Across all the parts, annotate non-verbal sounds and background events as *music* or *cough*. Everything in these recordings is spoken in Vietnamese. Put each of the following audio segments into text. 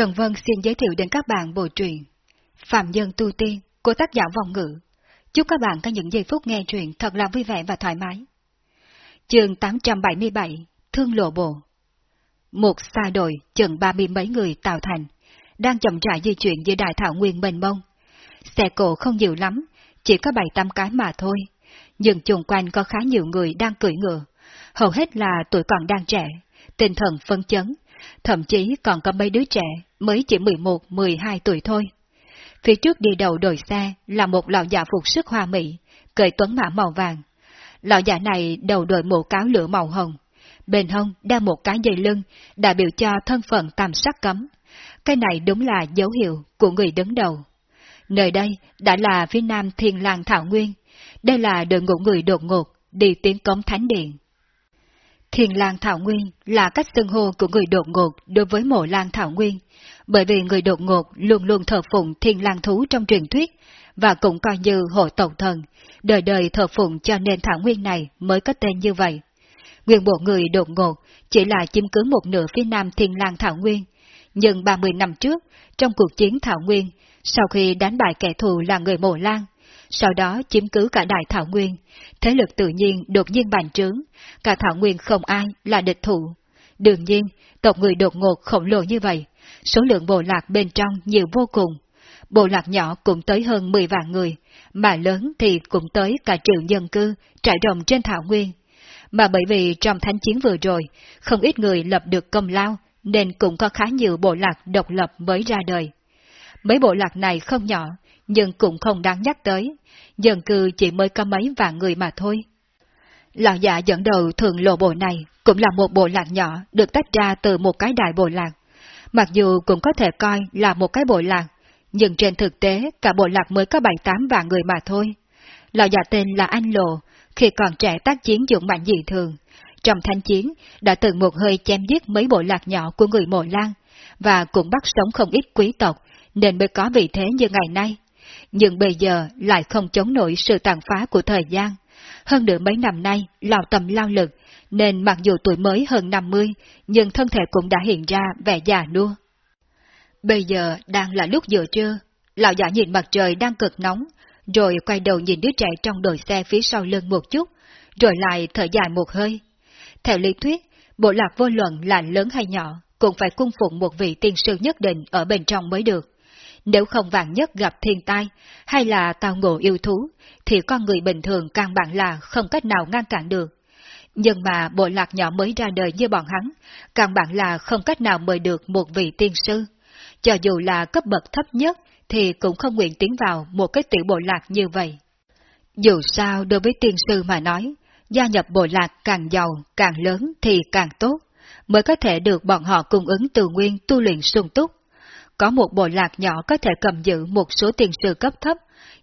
Trần Vân xin giới thiệu đến các bạn bộ truyện Phạm Nhân Tu Tiên của tác giả Vòng Ngữ. Chúc các bạn có những giây phút nghe truyện thật là vui vẻ và thoải mái. Chương 877 Thương Lộ Bộ Một xa đội chừng ba mươi mấy người tạo thành, đang chậm rãi di chuyển giữa đại thảo nguyên mênh mông. Xe cổ không nhiều lắm, chỉ có bảy tám cái mà thôi, nhưng chung quanh có khá nhiều người đang cưỡi ngựa, hầu hết là tuổi còn đang trẻ, tinh thần phấn chấn, thậm chí còn có mấy đứa trẻ mới chỉ 11-12 tuổi thôi. Phía trước đi đầu đội xe là một lão già phục sức hoa mỹ, cởi tuấn mã màu vàng. Lão già này đầu đội mũ cáo lửa màu hồng, bên hông đeo một cái dây lưng, đại biểu cho thân phận tam sắc cấm. Cái này đúng là dấu hiệu của người đứng đầu. Nơi đây đã là phía nam thiên lang thảo nguyên, đây là đội ngũ người đột ngột đi tiến cống thánh điện. Thiền lang Thảo Nguyên là cách xưng hô của người đột ngột đối với mộ lang Thảo Nguyên, bởi vì người đột ngột luôn luôn thờ phụng thiên lang thú trong truyền thuyết, và cũng coi như hộ tổng thần, đời đời thờ phụng cho nên Thảo Nguyên này mới có tên như vậy. Nguyên bộ người đột ngột chỉ là chiếm cứ một nửa phía nam thiên lang Thảo Nguyên, nhưng 30 năm trước, trong cuộc chiến Thảo Nguyên, sau khi đánh bại kẻ thù là người mộ lang, sau đó chiếm cứ cả đại Thảo Nguyên, thế lực tự nhiên đột nhiên bành trướng, cả Thảo Nguyên không ai là địch thủ. Đương nhiên, tộc người đột ngột khổng lồ như vậy, số lượng bộ lạc bên trong nhiều vô cùng. Bộ lạc nhỏ cũng tới hơn 10 vạn người, mà lớn thì cũng tới cả triệu dân cư trải rộng trên Thảo Nguyên. Mà bởi vì trong thánh chiến vừa rồi, không ít người lập được công lao, nên cũng có khá nhiều bộ lạc độc lập mới ra đời. Mấy bộ lạc này không nhỏ, nhưng cũng không đáng nhắc tới, dân cư chỉ mới có mấy vạn người mà thôi. Lão giả dẫn đầu thường lộ bộ này cũng là một bộ lạc nhỏ được tách ra từ một cái đại bộ lạc. Mặc dù cũng có thể coi là một cái bộ lạc, nhưng trên thực tế cả bộ lạc mới có bảy tám vạn người mà thôi. Lão giả tên là Anh Lộ, khi còn trẻ tác chiến dũng mạnh dị thường. Trong thanh chiến, đã từng một hơi chém giết mấy bộ lạc nhỏ của người Mộ Lan, và cũng bắt sống không ít quý tộc, nên mới có vị thế như ngày nay nhưng bây giờ lại không chống nổi sự tàn phá của thời gian. Hơn nữa mấy năm nay, lao tầm lao lực, nên mặc dù tuổi mới hơn 50, nhưng thân thể cũng đã hiện ra vẻ già nua. Bây giờ đang là lúc giữa trưa, lão giả nhìn mặt trời đang cực nóng, rồi quay đầu nhìn đứa trẻ trong đội xe phía sau lưng một chút, rồi lại thở dài một hơi. Theo lý thuyết, bộ lạc vô luận là lớn hay nhỏ, cũng phải cung phụng một vị tiên sư nhất định ở bên trong mới được. Nếu không vạn nhất gặp thiên tai, hay là tao ngộ yêu thú, thì con người bình thường căn bản là không cách nào ngăn cản được. Nhưng mà bộ lạc nhỏ mới ra đời như bọn hắn, căn bản là không cách nào mời được một vị tiên sư. Cho dù là cấp bậc thấp nhất, thì cũng không nguyện tiến vào một cái tiểu bộ lạc như vậy. Dù sao đối với tiên sư mà nói, gia nhập bộ lạc càng giàu, càng lớn thì càng tốt, mới có thể được bọn họ cung ứng từ nguyên tu luyện sung túc, có một bộ lạc nhỏ có thể cầm giữ một số tiền sư cấp thấp,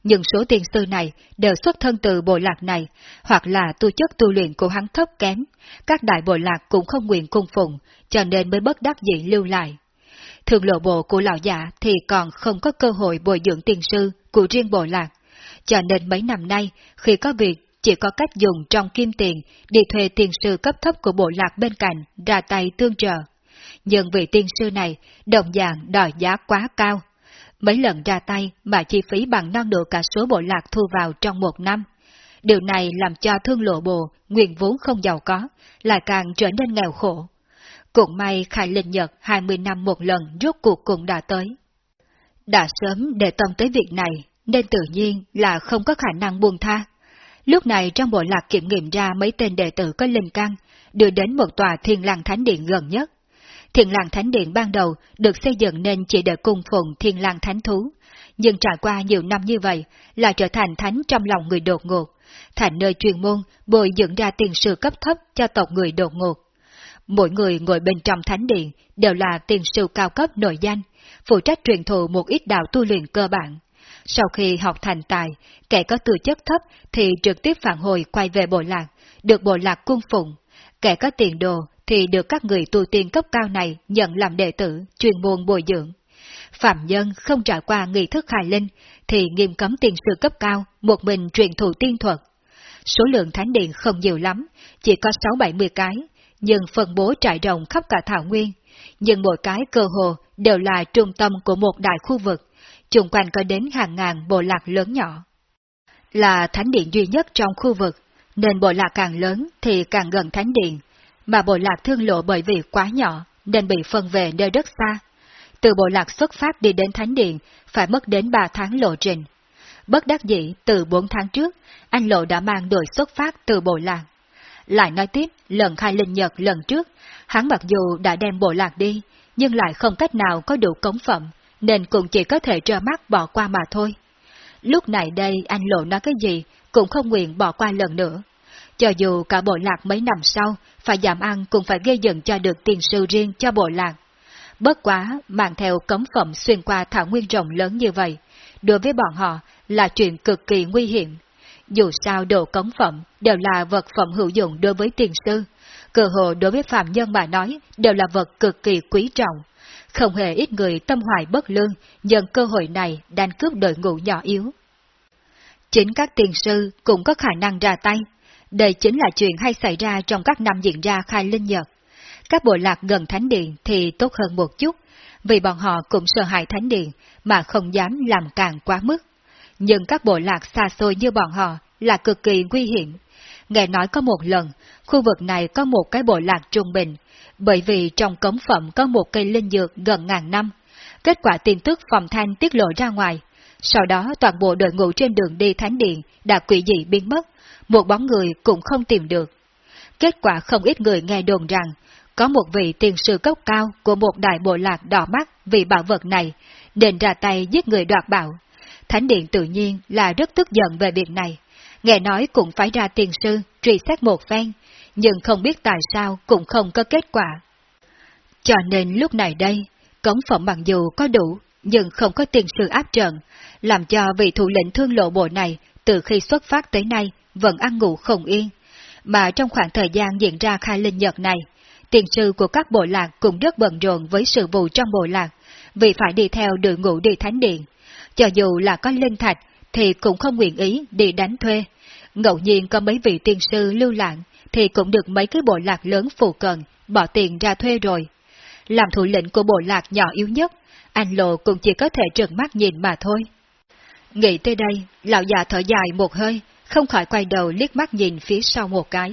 nhưng số tiền sư này đều xuất thân từ bộ lạc này, hoặc là tu chất tu luyện của hắn thấp kém, các đại bộ lạc cũng không nguyện cung phụng, cho nên mới bất đắc dĩ lưu lại. Thường lộ bộ của lão giả thì còn không có cơ hội bồi dưỡng tiền sư của riêng bộ lạc, cho nên mấy năm nay khi có việc chỉ có cách dùng trong kim tiền đi thuê tiền sư cấp thấp của bộ lạc bên cạnh ra tay tương trợ nhưng vị tiên sư này đồng dạng đòi giá quá cao. Mấy lần ra tay mà chi phí bằng non nửa cả số bộ lạc thu vào trong một năm. Điều này làm cho thương lộ bồ, nguyên vốn không giàu có, lại càng trở nên nghèo khổ. Cũng may khai linh nhật 20 năm một lần rốt cuộc cũng đã tới. Đã sớm để tâm tới việc này, nên tự nhiên là không có khả năng buông tha. Lúc này trong bộ lạc kiểm nghiệm ra mấy tên đệ tử có linh căn, đưa đến một tòa thiên lang thánh điện gần nhất. Thiên lang thánh điện ban đầu được xây dựng nên chỉ để cung phụng thiên lang thánh thú, nhưng trải qua nhiều năm như vậy là trở thành thánh trong lòng người đột ngột, thành nơi chuyên môn bồi dưỡng ra tiền sư cấp thấp cho tộc người đột ngột. Mỗi người ngồi bên trong thánh điện đều là tiền sư cao cấp nội danh, phụ trách truyền thụ một ít đạo tu luyện cơ bản. Sau khi học thành tài, kẻ có tư chất thấp thì trực tiếp phản hồi quay về bộ lạc, được bộ lạc cung phụng. Kẻ có tiền đồ thì được các người tu tiên cấp cao này nhận làm đệ tử, chuyên môn bồi dưỡng. Phạm nhân không trải qua nghi thức khai linh, thì nghiêm cấm tiền sư cấp cao, một mình truyền thụ tiên thuật. Số lượng thánh điện không nhiều lắm, chỉ có 6-70 cái, nhưng phân bố trải rộng khắp cả thảo nguyên, nhưng mỗi cái cơ hồ đều là trung tâm của một đại khu vực, chung quanh có đến hàng ngàn bộ lạc lớn nhỏ. Là thánh điện duy nhất trong khu vực, nên bộ lạc càng lớn thì càng gần thánh điện, mà bộ lạc thương lộ bởi vì quá nhỏ nên bị phân về nơi đất xa. Từ bộ lạc xuất phát đi đến thánh điện phải mất đến 3 tháng lộ trình. Bất đắc dĩ, từ 4 tháng trước, anh Lộ đã mang đội xuất phát từ bộ lạc. Lại nói tiếp, lần khai linh nhật lần trước, hắn mặc dù đã đem bộ lạc đi, nhưng lại không cách nào có đủ cống phẩm, nên cũng chỉ có thể trơ mắt bỏ qua mà thôi. Lúc này đây anh Lộ nói cái gì, cũng không nguyện bỏ qua lần nữa. Cho dù cả bộ lạc mấy năm sau, phải giảm ăn cũng phải gây dựng cho được tiền sư riêng cho bộ lạc. Bất quá, mang theo cấm phẩm xuyên qua thảo nguyên rộng lớn như vậy, đối với bọn họ là chuyện cực kỳ nguy hiểm. Dù sao đồ cống phẩm đều là vật phẩm hữu dụng đối với tiền sư, cơ hồ đối với phạm nhân mà nói đều là vật cực kỳ quý trọng. Không hề ít người tâm hoài bất lương nhận cơ hội này đang cướp đội ngũ nhỏ yếu. Chính các tiền sư cũng có khả năng ra tay. Đây chính là chuyện hay xảy ra trong các năm diễn ra khai linh nhật. Các bộ lạc gần thánh điện thì tốt hơn một chút, vì bọn họ cũng sợ hãi thánh điện mà không dám làm càng quá mức. Nhưng các bộ lạc xa xôi như bọn họ là cực kỳ nguy hiểm. Nghe nói có một lần, khu vực này có một cái bộ lạc trung bình, bởi vì trong cống phẩm có một cây linh dược gần ngàn năm. Kết quả tin tức phòng thanh tiết lộ ra ngoài. Sau đó toàn bộ đội ngũ trên đường đi thánh điện đã quỷ dị biến mất, một bóng người cũng không tìm được. Kết quả không ít người nghe đồn rằng, có một vị tiền sư cấp cao của một đại bộ lạc đỏ mắt vì bảo vật này, định ra tay giết người đoạt bảo. Thánh điện tự nhiên là rất tức giận về việc này. Nghe nói cũng phải ra tiền sư, truy xét một phen, nhưng không biết tại sao cũng không có kết quả. Cho nên lúc này đây, cống phẩm mặc dù có đủ, nhưng không có tiền sư áp trận, làm cho vị thủ lĩnh thương lộ bộ này từ khi xuất phát tới nay vẫn ăn ngủ không yên. Mà trong khoảng thời gian diễn ra khai linh nhật này, tiền sư của các bộ lạc cũng rất bận rộn với sự vụ trong bộ lạc, vì phải đi theo đội ngũ đi thánh điện. Cho dù là có linh thạch, thì cũng không nguyện ý đi đánh thuê. Ngẫu nhiên có mấy vị tiên sư lưu lạc, thì cũng được mấy cái bộ lạc lớn phụ cận, bỏ tiền ra thuê rồi. Làm thủ lĩnh của bộ lạc nhỏ yếu nhất, anh Lộ cũng chỉ có thể trợn mắt nhìn mà thôi. Nghĩ tới đây, lão già thở dài một hơi, không khỏi quay đầu liếc mắt nhìn phía sau một cái.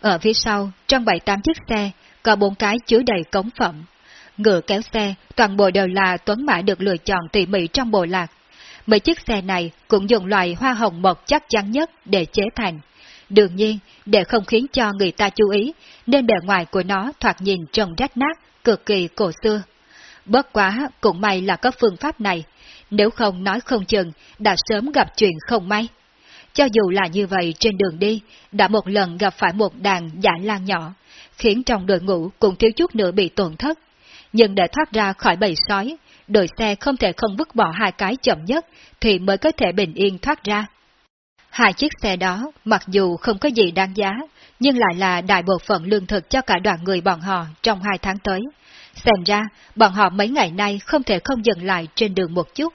Ở phía sau, trong bảy tám chiếc xe, có bốn cái chứa đầy cống phẩm. Ngựa kéo xe, toàn bộ đều là tuấn mã được lựa chọn tỉ mỉ trong bộ lạc. Mấy chiếc xe này cũng dùng loại hoa hồng mộc chắc chắn nhất để chế thành. Đương nhiên, để không khiến cho người ta chú ý, nên bề ngoài của nó thoạt nhìn trông rách nát, cực kỳ cổ xưa. Bất quá, cũng may là có phương pháp này, nếu không nói không chừng, đã sớm gặp chuyện không may. Cho dù là như vậy trên đường đi, đã một lần gặp phải một đàn giả lan nhỏ, khiến trong đội ngũ cũng thiếu chút nữa bị tổn thất. Nhưng để thoát ra khỏi bầy sói, đội xe không thể không vứt bỏ hai cái chậm nhất thì mới có thể bình yên thoát ra. Hai chiếc xe đó, mặc dù không có gì đáng giá, nhưng lại là đại bộ phận lương thực cho cả đoàn người bọn họ trong hai tháng tới. Xem ra, bọn họ mấy ngày nay không thể không dừng lại trên đường một chút.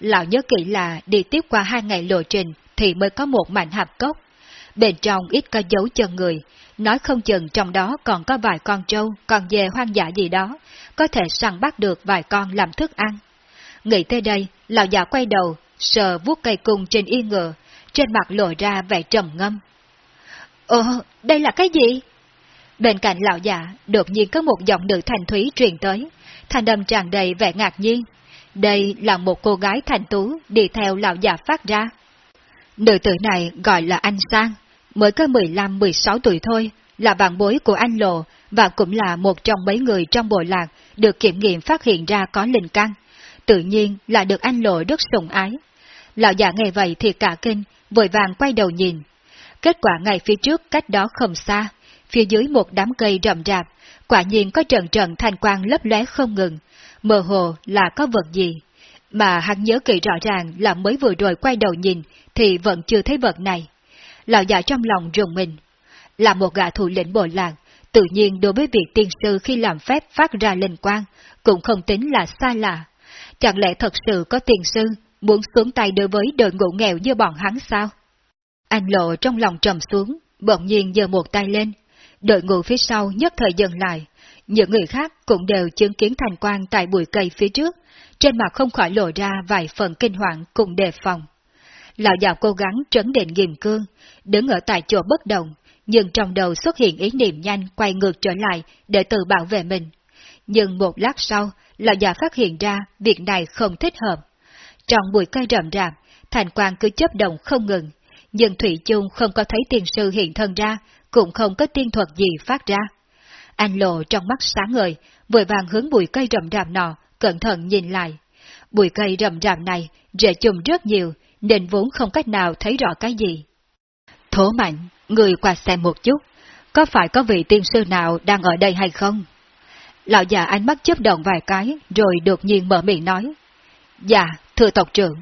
Lão nhớ kỹ là đi tiếp qua hai ngày lộ trình thì mới có một mảnh hạp cốc. Bên trong ít có dấu chân người, nói không chừng trong đó còn có vài con trâu, con dê hoang dã gì đó, có thể săn bắt được vài con làm thức ăn. Nghĩ tới đây, lão già quay đầu, sờ vuốt cây cung trên yên ngựa, trên mặt lộ ra vẻ trầm ngâm. Ồ, đây là cái gì? Bên cạnh lão già, đột nhiên có một giọng nữ thành thúy truyền tới, thanh âm tràn đầy vẻ ngạc nhiên. Đây là một cô gái thành tú đi theo lão già phát ra. Nữ tử này gọi là anh Sang, mới có 15-16 tuổi thôi, là bạn bối của anh Lộ và cũng là một trong mấy người trong bộ lạc được kiểm nghiệm phát hiện ra có linh căn. Tự nhiên là được anh Lộ rất sủng ái. Lão già nghe vậy thì cả kinh, vội vàng quay đầu nhìn. Kết quả ngay phía trước cách đó không xa, phía dưới một đám cây rậm rạp, quả nhiên có trận trận thanh quang lấp lóe không ngừng, mơ hồ là có vật gì. Mà hắn nhớ kỹ rõ ràng là mới vừa rồi quay đầu nhìn thì vẫn chưa thấy vật này. Lão già trong lòng rùng mình. Là một gã thủ lĩnh bộ lạc, tự nhiên đối với việc tiên sư khi làm phép phát ra linh quang, cũng không tính là xa lạ. Chẳng lẽ thật sự có tiền sư muốn xuống tay đối với đội ngũ nghèo như bọn hắn sao? Anh lộ trong lòng trầm xuống, bỗng nhiên giơ một tay lên. đội ngũ phía sau nhất thời dừng lại, những người khác cũng đều chứng kiến thành quang tại bụi cây phía trước, trên mặt không khỏi lộ ra vài phần kinh hoàng cùng đề phòng. Lão già cố gắng trấn định nghiêm cương, đứng ở tại chỗ bất động, nhưng trong đầu xuất hiện ý niệm nhanh quay ngược trở lại để tự bảo vệ mình. Nhưng một lát sau, lão già phát hiện ra việc này không thích hợp. Trong bụi cây rậm rạp, thành quang cứ chấp động không ngừng, nhưng Thủy chung không có thấy tiên sư hiện thân ra, cũng không có tiên thuật gì phát ra. Anh lộ trong mắt sáng ngời, vội vàng hướng bụi cây rậm rạp nọ, cẩn thận nhìn lại. Bụi cây rậm rạp này rễ chùm rất nhiều, nên vốn không cách nào thấy rõ cái gì. Thổ mạnh, người qua xem một chút, có phải có vị tiên sư nào đang ở đây hay không? Lão già ánh mắt chấp động vài cái, rồi đột nhiên mở miệng nói. Dạ, thưa tộc trưởng.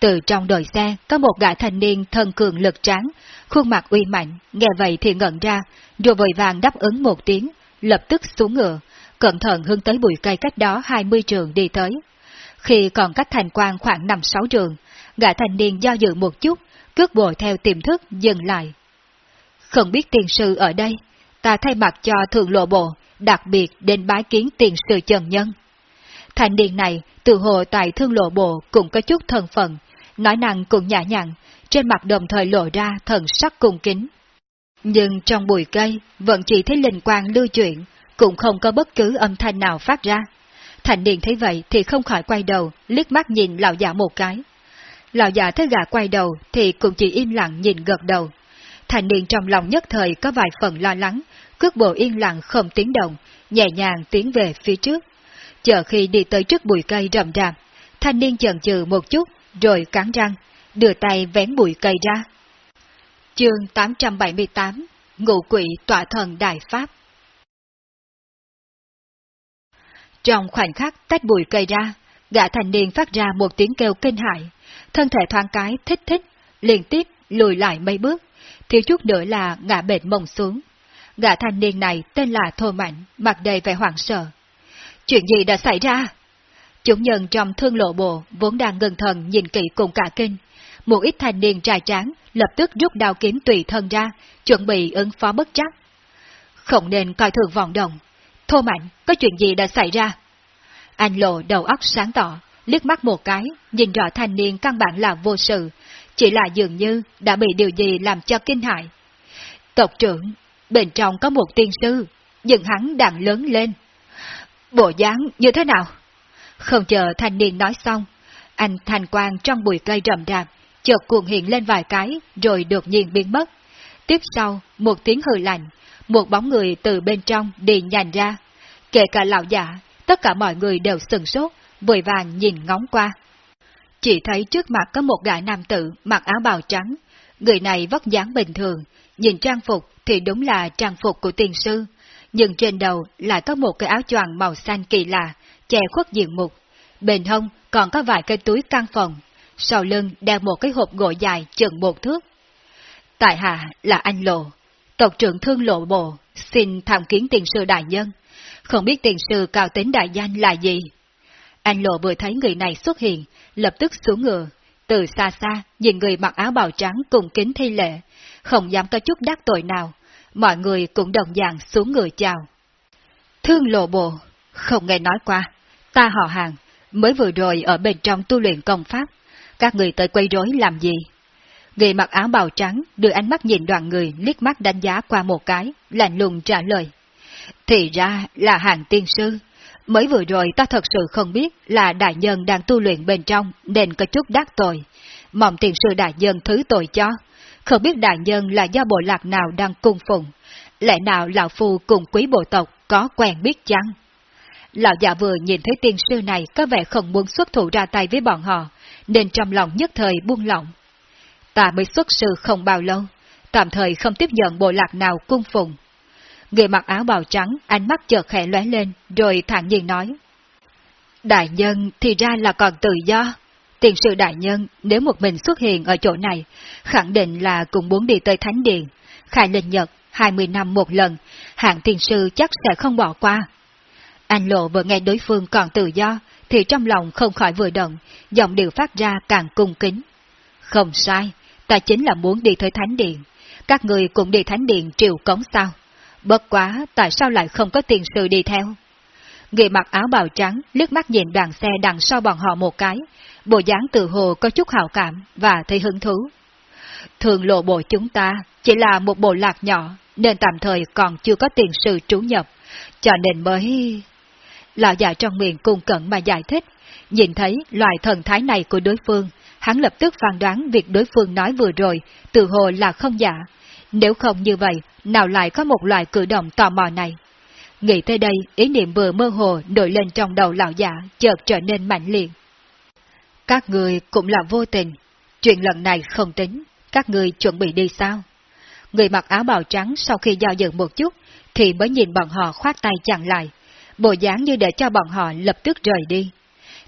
Từ trong đội xe có một gã thanh niên thân cường lực tráng, khuôn mặt uy mạnh, nghe vậy thì ngẩn ra, rồi vội vàng đáp ứng một tiếng, lập tức xuống ngựa, cẩn thận hướng tới bụi cây cách đó 20 trường đi tới. Khi còn cách thành quan khoảng 5-6 trường, gã thanh niên do dự một chút, cước bộ theo tiềm thức dừng lại. Không biết tiền sư ở đây, ta thay mặt cho thượng lộ bộ, đặc biệt đến bái kiến tiền sư trần nhân. Thanh niên này, từ hồ tại thương lộ bộ cũng có chút thân phận, nói năng cũng nhã nhặn, trên mặt đồng thời lộ ra thần sắc cung kính. Nhưng trong bụi cây vẫn chỉ thấy linh quang lưu chuyển, cũng không có bất cứ âm thanh nào phát ra. Thành niên thấy vậy thì không khỏi quay đầu, liếc mắt nhìn lão giả một cái. Lão già thấy gã quay đầu thì cũng chỉ im lặng nhìn gật đầu. Thành niên trong lòng nhất thời có vài phần lo lắng, cước bộ yên lặng không tiếng động, nhẹ nhàng tiến về phía trước. Chờ khi đi tới trước bụi cây rậm rạp, thanh niên chần chừ một chút, rồi cắn răng, đưa tay vén bụi cây ra. Chương 878 Ngụ quỷ tọa thần Đại Pháp Trong khoảnh khắc tách bụi cây ra, gã thanh niên phát ra một tiếng kêu kinh hại, thân thể thoáng cái thích thích, liên tiếp lùi lại mấy bước, thiếu chút nữa là ngã bệt mông xuống. Gã thanh niên này tên là Thô Mạnh, mặt đầy vẻ hoảng sợ. Chuyện gì đã xảy ra? Chúng nhân trong thương lộ bộ vốn đang ngừng thần nhìn kỹ cùng cả kinh. Một ít thanh niên trai tráng lập tức rút đao kiếm tùy thân ra, chuẩn bị ứng phó bất chắc. Không nên coi thường vọng động. Thô mạnh, có chuyện gì đã xảy ra? Anh lộ đầu óc sáng tỏ, liếc mắt một cái, nhìn rõ thanh niên căn bản là vô sự, chỉ là dường như đã bị điều gì làm cho kinh hại. Tộc trưởng, bên trong có một tiên sư, nhưng hắn đang lớn lên. Bộ dáng như thế nào? Không chờ thanh niên nói xong, anh thành quang trong bụi cây rậm rạp, chợt cuồng hiện lên vài cái, rồi đột nhiên biến mất. Tiếp sau, một tiếng hừ lạnh, một bóng người từ bên trong đi nhành ra. Kể cả lão giả, tất cả mọi người đều sừng sốt, vội vàng nhìn ngóng qua. Chỉ thấy trước mặt có một gã nam tử mặc áo bào trắng. Người này vóc dáng bình thường, nhìn trang phục thì đúng là trang phục của tiền sư, nhưng trên đầu lại có một cái áo choàng màu xanh kỳ lạ, che khuất diện mục. Bên hông còn có vài cái túi căn phòng, sau lưng đeo một cái hộp gỗ dài chừng một thước. Tại hạ là anh Lộ, tộc trưởng thương lộ bộ, xin tham kiến tiền sư đại nhân. Không biết tiền sư cao tính đại danh là gì? Anh Lộ vừa thấy người này xuất hiện, lập tức xuống ngựa, từ xa xa nhìn người mặc áo bào trắng cùng kính thi lệ, không dám có chút đắc tội nào, mọi người cũng đồng dạng xuống người chào. Thương lộ bộ, không nghe nói qua, ta họ hàng, mới vừa rồi ở bên trong tu luyện công pháp, các người tới quay rối làm gì? Người mặc áo bào trắng đưa ánh mắt nhìn đoàn người liếc mắt đánh giá qua một cái, lạnh lùng trả lời. Thì ra là hàng tiên sư. Mới vừa rồi ta thật sự không biết là đại nhân đang tu luyện bên trong nên có chút đắc tội. Mong tiền sư đại nhân thứ tội cho. Không biết đại nhân là do bộ lạc nào đang cung phụng. Lẽ nào lão phu cùng quý bộ tộc có quen biết chăng? Lão già vừa nhìn thấy tiên sư này có vẻ không muốn xuất thủ ra tay với bọn họ, nên trong lòng nhất thời buông lỏng. Ta mới xuất sư không bao lâu, tạm thời không tiếp nhận bộ lạc nào cung phụng. Người mặc áo bào trắng, ánh mắt chợt khẽ lóe lên, rồi thản nhiên nói. Đại nhân thì ra là còn tự do. Tiền sự đại nhân nếu một mình xuất hiện ở chỗ này, khẳng định là cũng muốn đi tới Thánh Điện, khai linh nhật 20 năm một lần, hạng tiền sư chắc sẽ không bỏ qua. Anh Lộ vừa nghe đối phương còn tự do, thì trong lòng không khỏi vừa động, giọng điệu phát ra càng cung kính. Không sai, ta chính là muốn đi tới Thánh Điện. Các người cũng đi Thánh Điện triều cống sao? Bất quá, tại sao lại không có tiền sư đi theo? Người mặc áo bào trắng liếc mắt nhìn đoàn xe đằng sau bọn họ một cái, bộ dáng tự hồ có chút hào cảm và thấy hứng thú. Thường lộ bộ chúng ta chỉ là một bộ lạc nhỏ, nên tạm thời còn chưa có tiền sư trú nhập, cho nên mới... Lão già trong miệng cung cận mà giải thích, nhìn thấy loại thần thái này của đối phương, hắn lập tức phán đoán việc đối phương nói vừa rồi, từ hồ là không giả. Nếu không như vậy, nào lại có một loại cử động tò mò này? Nghĩ tới đây, ý niệm vừa mơ hồ nổi lên trong đầu lão giả, chợt trở nên mạnh liệt. Các người cũng là vô tình, chuyện lần này không tính, các người chuẩn bị đi sao? Người mặc áo bào trắng sau khi do dự một chút, thì mới nhìn bọn họ khoát tay chặn lại, bộ dáng như để cho bọn họ lập tức rời đi.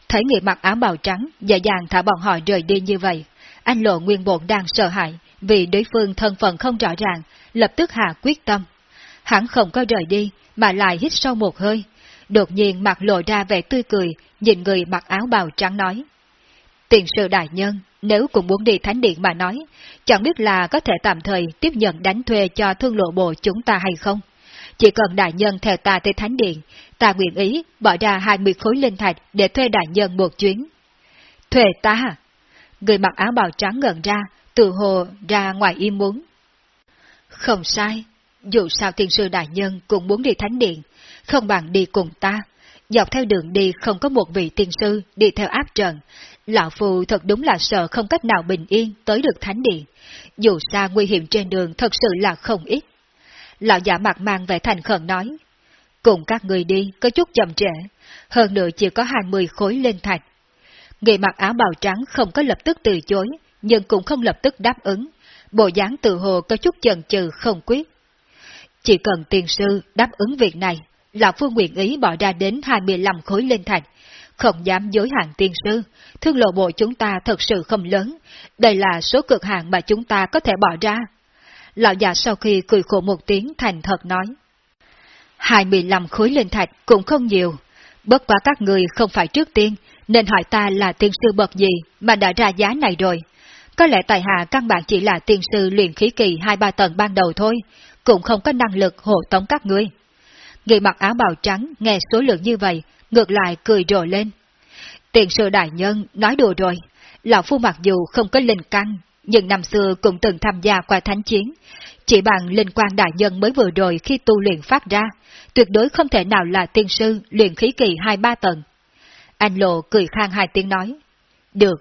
Thấy người mặc áo bào trắng dễ dàng thả bọn họ rời đi như vậy, anh lộ nguyên bộn đang sợ hãi vì đối phương thân phận không rõ ràng, lập tức hạ quyết tâm. Hắn không có rời đi, mà lại hít sâu một hơi, đột nhiên mặt lộ ra vẻ tươi cười, nhìn người mặc áo bào trắng nói. Tiền sư đại nhân, nếu cũng muốn đi thánh điện mà nói, chẳng biết là có thể tạm thời tiếp nhận đánh thuê cho thương lộ bộ chúng ta hay không. Chỉ cần đại nhân theo ta tới thánh điện, ta nguyện ý bỏ ra 20 khối linh thạch để thuê đại nhân một chuyến. Thuê ta Người mặc áo bào trắng ngẩn ra, từ hồ ra ngoài ý muốn. Không sai, dù sao thiên sư đại nhân cũng muốn đi thánh điện, không bằng đi cùng ta. Dọc theo đường đi không có một vị tiên sư đi theo áp trận. Lão Phù thật đúng là sợ không cách nào bình yên tới được thánh điện. Dù sao nguy hiểm trên đường thật sự là không ít. Lão giả mặt mang vẻ thành khẩn nói. Cùng các người đi có chút chậm trễ, hơn nữa chỉ có 20 khối lên thạch. Người mặc áo bào trắng không có lập tức từ chối, nhưng cũng không lập tức đáp ứng. Bộ dáng tự hồ có chút chần chừ không quyết. Chỉ cần tiền sư đáp ứng việc này, Lão Phu nguyện ý bỏ ra đến 25 khối lên thạch, không dám dối hạn tiền sư, thương lộ bộ chúng ta thật sự không lớn, đây là số cực hạn mà chúng ta có thể bỏ ra. Lão già sau khi cười khổ một tiếng thành thật nói. 25 khối lên thạch cũng không nhiều, bất quá các người không phải trước tiên, nên hỏi ta là tiên sư bậc gì mà đã ra giá này rồi. Có lẽ tài hạ căn bản chỉ là tiên sư luyện khí kỳ hai ba tầng ban đầu thôi, cũng không có năng lực hộ tống các ngươi. Người mặc áo bào trắng nghe số lượng như vậy, ngược lại cười rộ lên. Tiền sư đại nhân nói đùa rồi, lão phu mặc dù không có linh căn, nhưng năm xưa cũng từng tham gia qua thánh chiến, chỉ bằng linh quan đại nhân mới vừa rồi khi tu luyện phát ra, tuyệt đối không thể nào là tiên sư luyện khí kỳ hai ba tầng. Anh Lộ cười khang hai tiếng nói, được,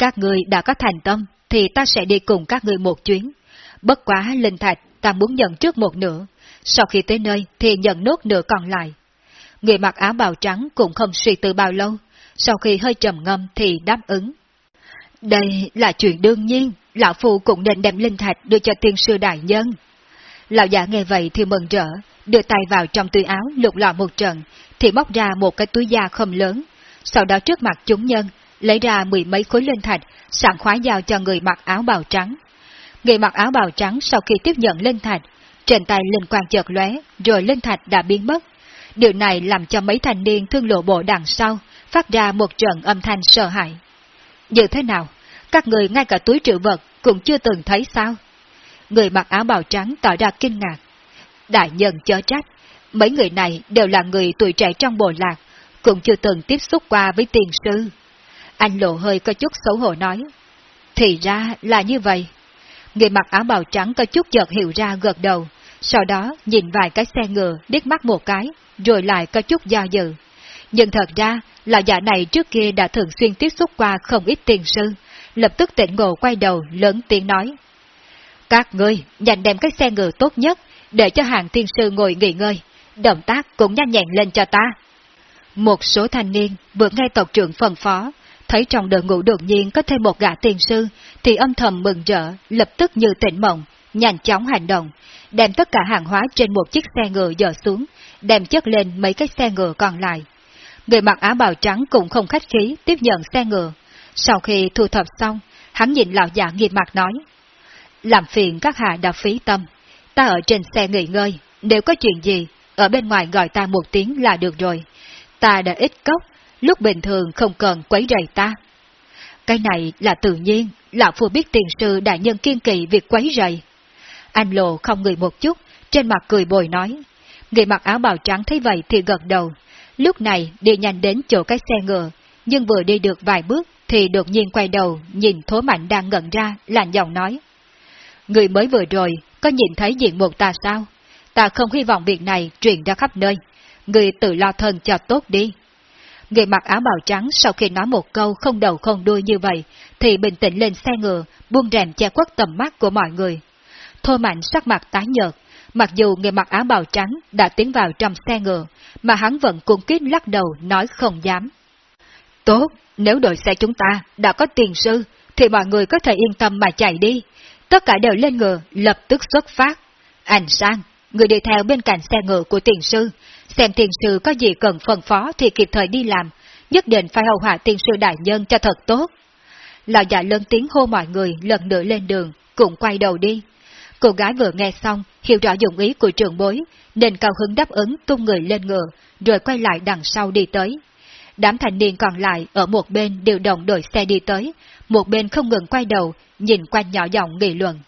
các người đã có thành tâm, thì ta sẽ đi cùng các người một chuyến. Bất quá linh thạch ta muốn nhận trước một nửa, sau khi tới nơi thì nhận nốt nửa còn lại. Người mặc áo bào trắng cũng không suy tư bao lâu, sau khi hơi trầm ngâm thì đáp ứng. Đây là chuyện đương nhiên, lão phu cũng nên đem linh thạch đưa cho tiên sư đại nhân. Lão giả nghe vậy thì mừng rỡ, đưa tay vào trong túi áo lục lọ một trận, thì móc ra một cái túi da không lớn, sau đó trước mặt chúng nhân, lấy ra mười mấy khối linh thạch, sẵn khóa giao cho người mặc áo bào trắng. Người mặc áo bào trắng sau khi tiếp nhận linh thạch, trên tay linh quang chợt lóe, rồi linh thạch đã biến mất. Điều này làm cho mấy thanh niên thương lộ bộ đằng sau, phát ra một trận âm thanh sợ hãi. Như thế nào? Các người ngay cả túi trữ vật cũng chưa từng thấy sao? Người mặc áo bào trắng tỏ ra kinh ngạc. Đại nhân chớ trách, mấy người này đều là người tuổi trẻ trong bộ lạc, cũng chưa từng tiếp xúc qua với tiền sư. Anh lộ hơi có chút xấu hổ nói. Thì ra là như vậy. Người mặc áo bào trắng có chút chợt hiểu ra gật đầu, sau đó nhìn vài cái xe ngựa điếc mắt một cái, rồi lại có chút do dự. Nhưng thật ra, là giả này trước kia đã thường xuyên tiếp xúc qua không ít tiền sư, lập tức tỉnh ngộ quay đầu lớn tiếng nói. Các ngươi, nhanh đem cái xe ngựa tốt nhất, để cho hàng tiên sư ngồi nghỉ ngơi, động tác cũng nhanh nhẹn lên cho ta. Một số thanh niên vừa nghe tộc trưởng phân phó, thấy trong đội ngũ đột nhiên có thêm một gã tiền sư, thì âm thầm mừng rỡ, lập tức như tỉnh mộng, nhanh chóng hành động, đem tất cả hàng hóa trên một chiếc xe ngựa dỡ xuống, đem chất lên mấy cái xe ngựa còn lại. Người mặc áo bào trắng cũng không khách khí tiếp nhận xe ngựa. Sau khi thu thập xong, hắn nhìn lão giả nghiêm mặt nói, làm phiền các hạ đã phí tâm, ta ở trên xe nghỉ ngơi, nếu có chuyện gì, ở bên ngoài gọi ta một tiếng là được rồi. Ta đã ít cốc, lúc bình thường không cần quấy rầy ta. Cái này là tự nhiên, lão phu biết tiền sư đại nhân kiên kỳ việc quấy rầy. Anh Lộ không người một chút, trên mặt cười bồi nói. Người mặc áo bào trắng thấy vậy thì gật đầu. Lúc này đi nhanh đến chỗ cái xe ngựa, nhưng vừa đi được vài bước thì đột nhiên quay đầu nhìn Thố Mạnh đang ngẩn ra, lạnh giọng nói. Người mới vừa rồi, có nhìn thấy diện một ta sao? Ta không hy vọng việc này truyền ra khắp nơi. Người tự lo thân cho tốt đi. Người mặc áo bào trắng sau khi nói một câu không đầu không đuôi như vậy, thì bình tĩnh lên xe ngựa, buông rèm che khuất tầm mắt của mọi người. Thôi mạnh sắc mặt tái nhợt, mặc dù người mặc áo bào trắng đã tiến vào trong xe ngựa, mà hắn vẫn cung kít lắc đầu nói không dám. Tốt, nếu đội xe chúng ta đã có tiền sư, thì mọi người có thể yên tâm mà chạy đi. Tất cả đều lên ngựa, lập tức xuất phát. Anh Sang, người đi theo bên cạnh xe ngựa của tiền sư, xem tiền sư có gì cần phân phó thì kịp thời đi làm, nhất định phải hầu hạ tiền sư đại nhân cho thật tốt. Lão già lớn tiếng hô mọi người lần nữa lên đường, cũng quay đầu đi. Cô gái vừa nghe xong, hiểu rõ dụng ý của trường bối, nên cao hứng đáp ứng tung người lên ngựa, rồi quay lại đằng sau đi tới. Đám thành niên còn lại ở một bên đều đồng đội xe đi tới, một bên không ngừng quay đầu, nhìn quanh nhỏ giọng nghị luận.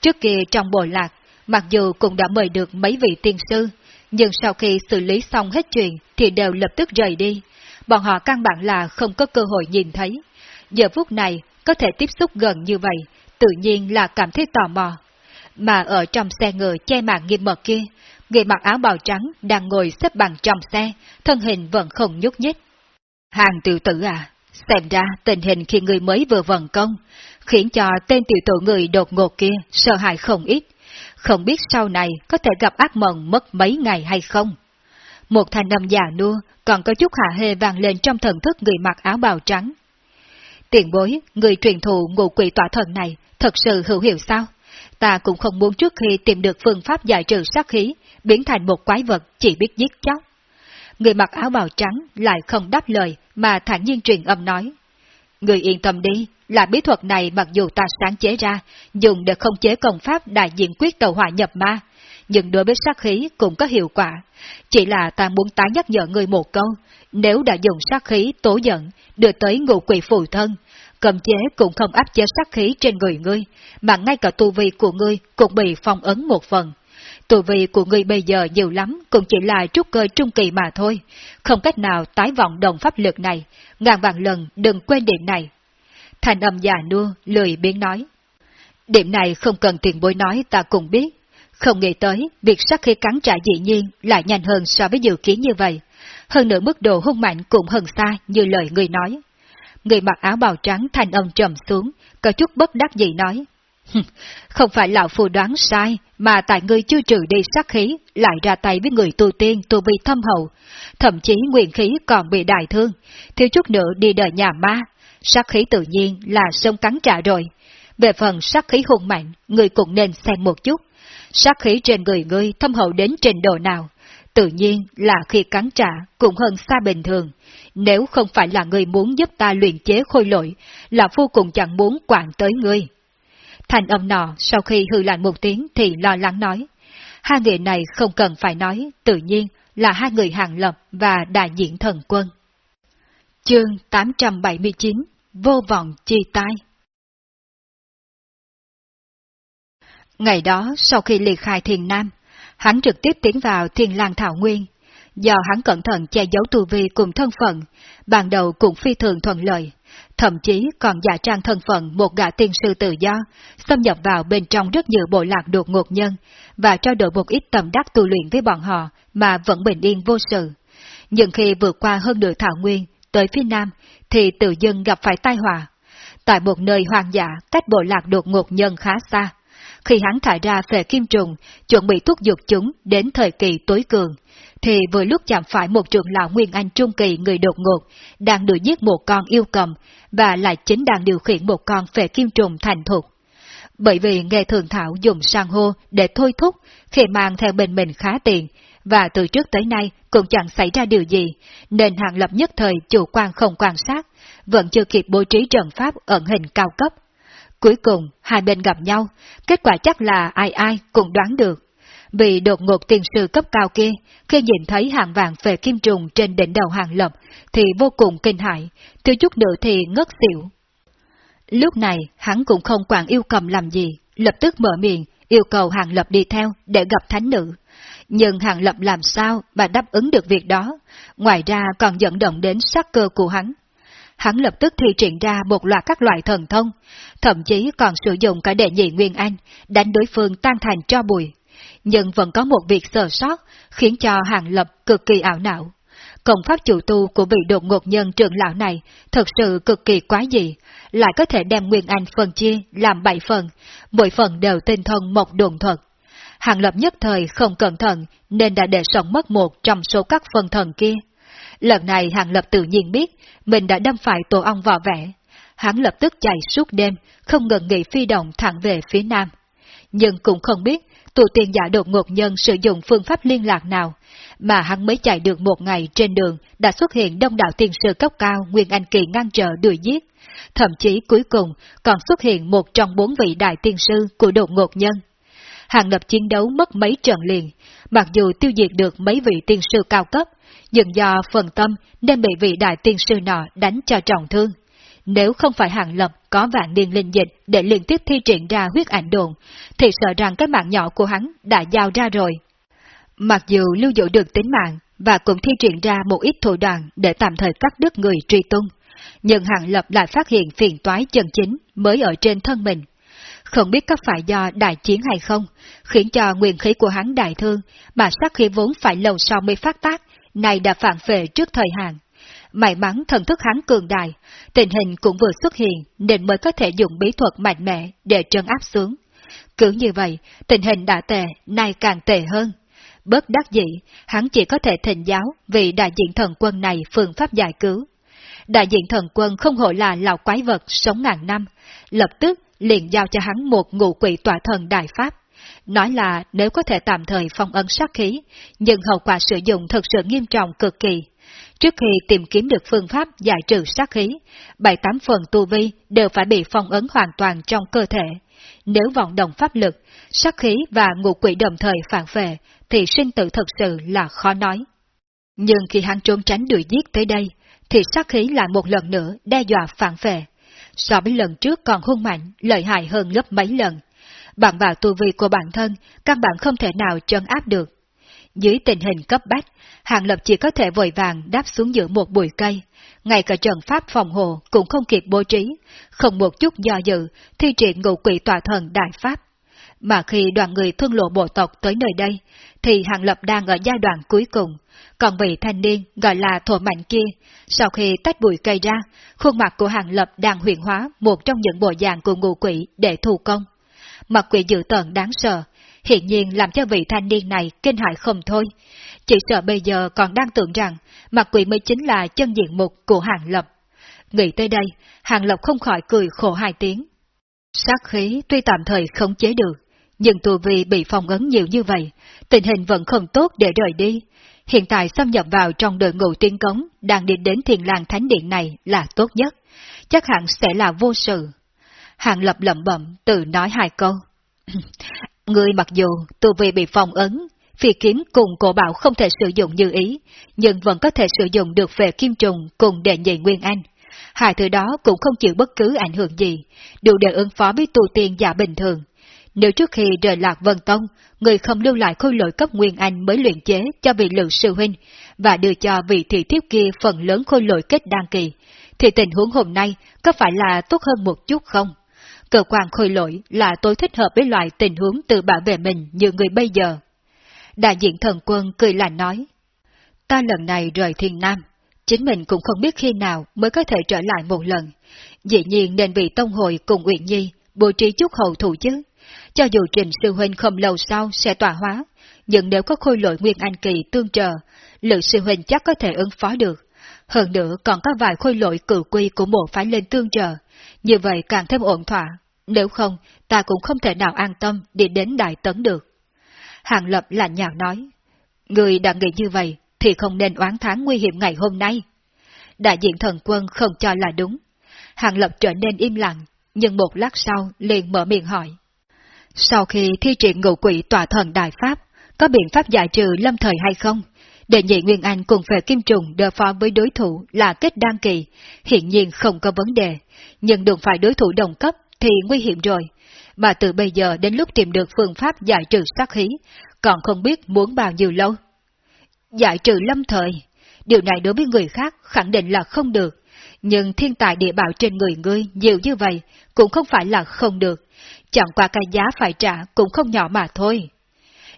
Trước kia trong bộ lạc, mặc dù cũng đã mời được mấy vị tiên sư, nhưng sau khi xử lý xong hết chuyện thì đều lập tức rời đi. Bọn họ căn bản là không có cơ hội nhìn thấy. Giờ phút này, có thể tiếp xúc gần như vậy, tự nhiên là cảm thấy tò mò. Mà ở trong xe ngựa che màn nghiêm mật kia, người mặc áo bào trắng đang ngồi xếp bằng trong xe, thân hình vẫn không nhúc nhích. Hàng tiểu tử à, xem ra tình hình khi người mới vừa vận công, khiến cho tên tiểu tử người đột ngột kia sợ hãi không ít, không biết sau này có thể gặp ác mộng mất mấy ngày hay không. Một thanh âm già nua còn có chút hạ hê vang lên trong thần thức người mặc áo bào trắng. Tiền bối, người truyền thụ ngụ quỷ tỏa thần này thật sự hữu hiệu sao? Ta cũng không muốn trước khi tìm được phương pháp giải trừ sát khí, biến thành một quái vật chỉ biết giết chóc. Người mặc áo bào trắng lại không đáp lời mà thản nhiên truyền âm nói. Người yên tâm đi, là bí thuật này mặc dù ta sáng chế ra, dùng để không chế công pháp đại diện quyết tàu hỏa nhập ma, nhưng đối với sát khí cũng có hiệu quả. Chỉ là ta muốn tái nhắc nhở người một câu, nếu đã dùng sát khí tố giận, đưa tới ngụ quỷ phù thân, cầm chế cũng không áp chế sát khí trên người ngươi, mà ngay cả tu vi của ngươi cũng bị phong ấn một phần. Tu vi của ngươi bây giờ nhiều lắm cũng chỉ là trúc cơ trung kỳ mà thôi, không cách nào tái vọng đồng pháp lực này, ngàn vạn lần đừng quên điểm này. Thành âm già nua, lười biến nói. Điểm này không cần tiền bối nói ta cũng biết. Không nghĩ tới, việc sát khi cắn trả dĩ nhiên lại nhanh hơn so với dự kiến như vậy. Hơn nữa mức độ hung mạnh cũng hơn xa như lời người nói. Người mặc áo bào trắng thành âm trầm xuống, có chút bất đắc dĩ nói. Không phải lão phù đoán sai, mà tại ngươi chưa trừ đi sát khí, lại ra tay với người tu tiên tu vi thâm hậu, thậm chí nguyện khí còn bị đại thương, thiếu chút nữa đi đời nhà ma, sát khí tự nhiên là sông cắn trả rồi. Về phần sát khí hùng mạnh, người cũng nên xem một chút. Sát khí trên người ngươi thâm hậu đến trình độ nào, tự nhiên là khi cắn trả cũng hơn xa bình thường. Nếu không phải là người muốn giúp ta luyện chế khôi lỗi, là phu cùng chẳng muốn quản tới ngươi. Thành âm nọ sau khi hư lạnh một tiếng thì lo lắng nói. Hai người này không cần phải nói, tự nhiên là hai người hàng lập và đại diện thần quân. Chương 879 Vô vọng chi tai Ngày đó, sau khi liệt khai thiền nam, hắn trực tiếp tiến vào thiền lang thảo nguyên. Do hắn cẩn thận che giấu tu vi cùng thân phận, ban đầu cũng phi thường thuận lợi, thậm chí còn giả trang thân phận một gã tiên sư tự do, xâm nhập vào bên trong rất nhiều bộ lạc đột ngột nhân, và trao đổi một ít tầm đắc tu luyện với bọn họ mà vẫn bình yên vô sự. Nhưng khi vượt qua hơn nửa thảo nguyên, tới phía nam, thì tự dưng gặp phải tai họa. Tại một nơi hoang dã cách bộ lạc đột ngột nhân khá xa, khi hắn thải ra về kim trùng, chuẩn bị thúc giục chúng đến thời kỳ tối cường, thì vừa lúc chạm phải một trường lão Nguyên Anh Trung Kỳ người đột ngột, đang đuổi giết một con yêu cầm, và lại chính đang điều khiển một con về kim trùng thành thục. Bởi vì nghề thường thảo dùng sang hô để thôi thúc, khi mang theo bên mình khá tiền, và từ trước tới nay cũng chẳng xảy ra điều gì, nên hàng lập nhất thời chủ quan không quan sát, vẫn chưa kịp bố trí trận pháp ẩn hình cao cấp. Cuối cùng, hai bên gặp nhau, kết quả chắc là ai ai cũng đoán được. Vì đột ngột tiền sư cấp cao kia, khi nhìn thấy hàng vàng về kim trùng trên đỉnh đầu hàng lập, thì vô cùng kinh hại, thiếu chút nữa thì ngất xỉu. Lúc này, hắn cũng không quản yêu cầm làm gì, lập tức mở miệng, yêu cầu Hàng Lập đi theo để gặp thánh nữ. Nhưng Hàng Lập làm sao mà đáp ứng được việc đó, ngoài ra còn dẫn động đến sắc cơ của hắn. Hắn lập tức thi triển ra một loạt các loại thần thông, thậm chí còn sử dụng cả đệ nhị Nguyên Anh, đánh đối phương tan thành cho bụi. Nhưng vẫn có một việc sờ sót, khiến cho Hàng Lập cực kỳ ảo não. Công pháp chủ tu của vị đột ngột nhân trưởng lão này thật sự cực kỳ quá dị, lại có thể đem Nguyên Anh phân chia làm bảy phần, mỗi phần đều tinh thông một đồn thuật. Hàng lập nhất thời không cẩn thận nên đã để sống mất một trong số các phần thần kia. Lần này Hàng lập tự nhiên biết mình đã đâm phải tổ ong vỏ vẽ. Hắn lập tức chạy suốt đêm, không ngừng nghỉ phi động thẳng về phía nam. Nhưng cũng không biết tù tiền giả đột ngột nhân sử dụng phương pháp liên lạc nào, mà hắn mới chạy được một ngày trên đường đã xuất hiện đông đảo tiên sư cấp cao Nguyên Anh Kỳ ngăn trở đuổi giết. Thậm chí cuối cùng còn xuất hiện một trong bốn vị đại tiên sư của đột ngột nhân. Hàng lập chiến đấu mất mấy trận liền, mặc dù tiêu diệt được mấy vị tiên sư cao cấp, nhưng do phần tâm nên bị vị đại tiên sư nọ đánh cho trọng thương. Nếu không phải hàng lập có vạn niên linh dịch để liên tiếp thi triển ra huyết ảnh đồn, thì sợ rằng cái mạng nhỏ của hắn đã giao ra rồi. Mặc dù lưu giữ được tính mạng và cũng thi triển ra một ít thủ đoạn để tạm thời cắt đứt người truy tung, nhưng Hàng Lập lại phát hiện phiền toái chân chính mới ở trên thân mình. Không biết có phải do đại chiến hay không, khiến cho nguyên khí của hắn đại thương, mà sát khí vốn phải lâu sau mới phát tác, này đã phản về trước thời hạn. May mắn thần thức hắn cường đại, tình hình cũng vừa xuất hiện nên mới có thể dùng bí thuật mạnh mẽ để trấn áp xuống. Cứ như vậy, tình hình đã tệ, nay càng tệ hơn. Bất đắc dĩ, hắn chỉ có thể thỉnh giáo vì đại diện thần quân này phương pháp giải cứu. Đại diện thần quân không hổ là lão quái vật sống ngàn năm, lập tức liền giao cho hắn một ngụ quỷ tỏa thần đại pháp. Nói là nếu có thể tạm thời phong ấn sát khí, nhưng hậu quả sử dụng thật sự nghiêm trọng cực kỳ. Trước khi tìm kiếm được phương pháp giải trừ sát khí, bảy tám phần tu vi đều phải bị phong ấn hoàn toàn trong cơ thể. Nếu vọng động pháp lực, sát khí và ngụ quỷ đồng thời phản về, thì sinh tử thật sự là khó nói. Nhưng khi hắn trốn tránh đuổi giết tới đây, thì sát khí lại một lần nữa đe dọa phản về. So với lần trước còn hung mạnh, lợi hại hơn gấp mấy lần. Bằng vào tu vi của bản thân, các bạn không thể nào chân áp được. Dưới tình hình cấp bách, Hàng Lập chỉ có thể vội vàng đáp xuống giữa một bụi cây. Ngay cả trận pháp phòng hộ cũng không kịp bố trí, không một chút do dự, thi triển ngụ quỷ tòa thần đại pháp. Mà khi đoàn người thương lộ bộ tộc tới nơi đây, thì Hàng Lập đang ở giai đoạn cuối cùng, còn vị thanh niên gọi là thổ mạnh kia, sau khi tách bụi cây ra, khuôn mặt của Hàng Lập đang huyền hóa một trong những bộ dạng của ngụ quỷ để thu công. Mặt quỷ dữ tợn đáng sợ, hiện nhiên làm cho vị thanh niên này kinh hại không thôi. Chỉ sợ bây giờ còn đang tưởng rằng mặt quỷ mới chính là chân diện mục của Hàng Lập. Nghĩ tới đây, Hàng Lập không khỏi cười khổ hai tiếng. Sát khí tuy tạm thời không chế được, nhưng tù vi bị phong ấn nhiều như vậy, tình hình vẫn không tốt để rời đi. Hiện tại xâm nhập vào trong đội ngũ tiên cống đang đi đến thiền làng thánh điện này là tốt nhất, chắc hẳn sẽ là vô sự. Hàng lập lẩm bẩm tự nói hai câu. *clears throat* Người mặc dù tù vi bị phong ấn, phi kiếm cùng cổ bảo không thể sử dụng như ý, nhưng vẫn có thể sử dụng được về kim trùng cùng đệ nhị nguyên anh. Hai thứ đó cũng không chịu bất cứ ảnh hưởng gì, đủ để ứng phó với tu tiên giả bình thường. Nếu trước khi rời lạc Vân Tông, người không lưu lại khôi lỗi cấp Nguyên Anh mới luyện chế cho vị lượng sư huynh, và đưa cho vị thị thiếp kia phần lớn khôi lỗi kết đăng kỳ, thì tình huống hôm nay có phải là tốt hơn một chút không? Cơ quan khôi lỗi là tôi thích hợp với loại tình huống tự bảo vệ mình như người bây giờ. Đại diện thần quân cười lạnh nói, ta lần này rời thiên nam, chính mình cũng không biết khi nào mới có thể trở lại một lần. Dĩ nhiên nên bị Tông Hội cùng Uyển Nhi bố trí chút hậu thủ chứ. Cho dù Trình Sư Huynh không lâu sau sẽ tỏa hóa, nhưng nếu có khôi lội Nguyên Anh Kỳ tương trợ, lữ Sư Huynh chắc có thể ứng phó được. Hơn nữa còn có vài khôi lội cử quy của bộ phái lên tương trợ, như vậy càng thêm ổn thỏa. Nếu không, ta cũng không thể nào an tâm đi đến Đại Tấn được. Hàng Lập lạnh nhạt nói, Người đã nghĩ như vậy, thì không nên oán tháng nguy hiểm ngày hôm nay. Đại diện thần quân không cho là đúng. Hàng Lập trở nên im lặng, nhưng một lát sau liền mở miệng hỏi. Sau khi thi triển ngũ quỷ tòa thần đại pháp, có biện pháp giải trừ lâm thời hay không? Đệ nhị Nguyên Anh cùng về Kim Trùng đỡ phó với đối thủ là kết đăng kỳ, hiện nhiên không có vấn đề, nhưng đụng phải đối thủ đồng cấp thì nguy hiểm rồi. mà từ bây giờ đến lúc tìm được phương pháp giải trừ sát khí, còn không biết muốn bao nhiêu lâu. Giải trừ lâm thời, điều này đối với người khác khẳng định là không được, nhưng thiên tài địa bảo trên người ngươi nhiều như vậy cũng không phải là không được, chẳng qua cái giá phải trả cũng không nhỏ mà thôi.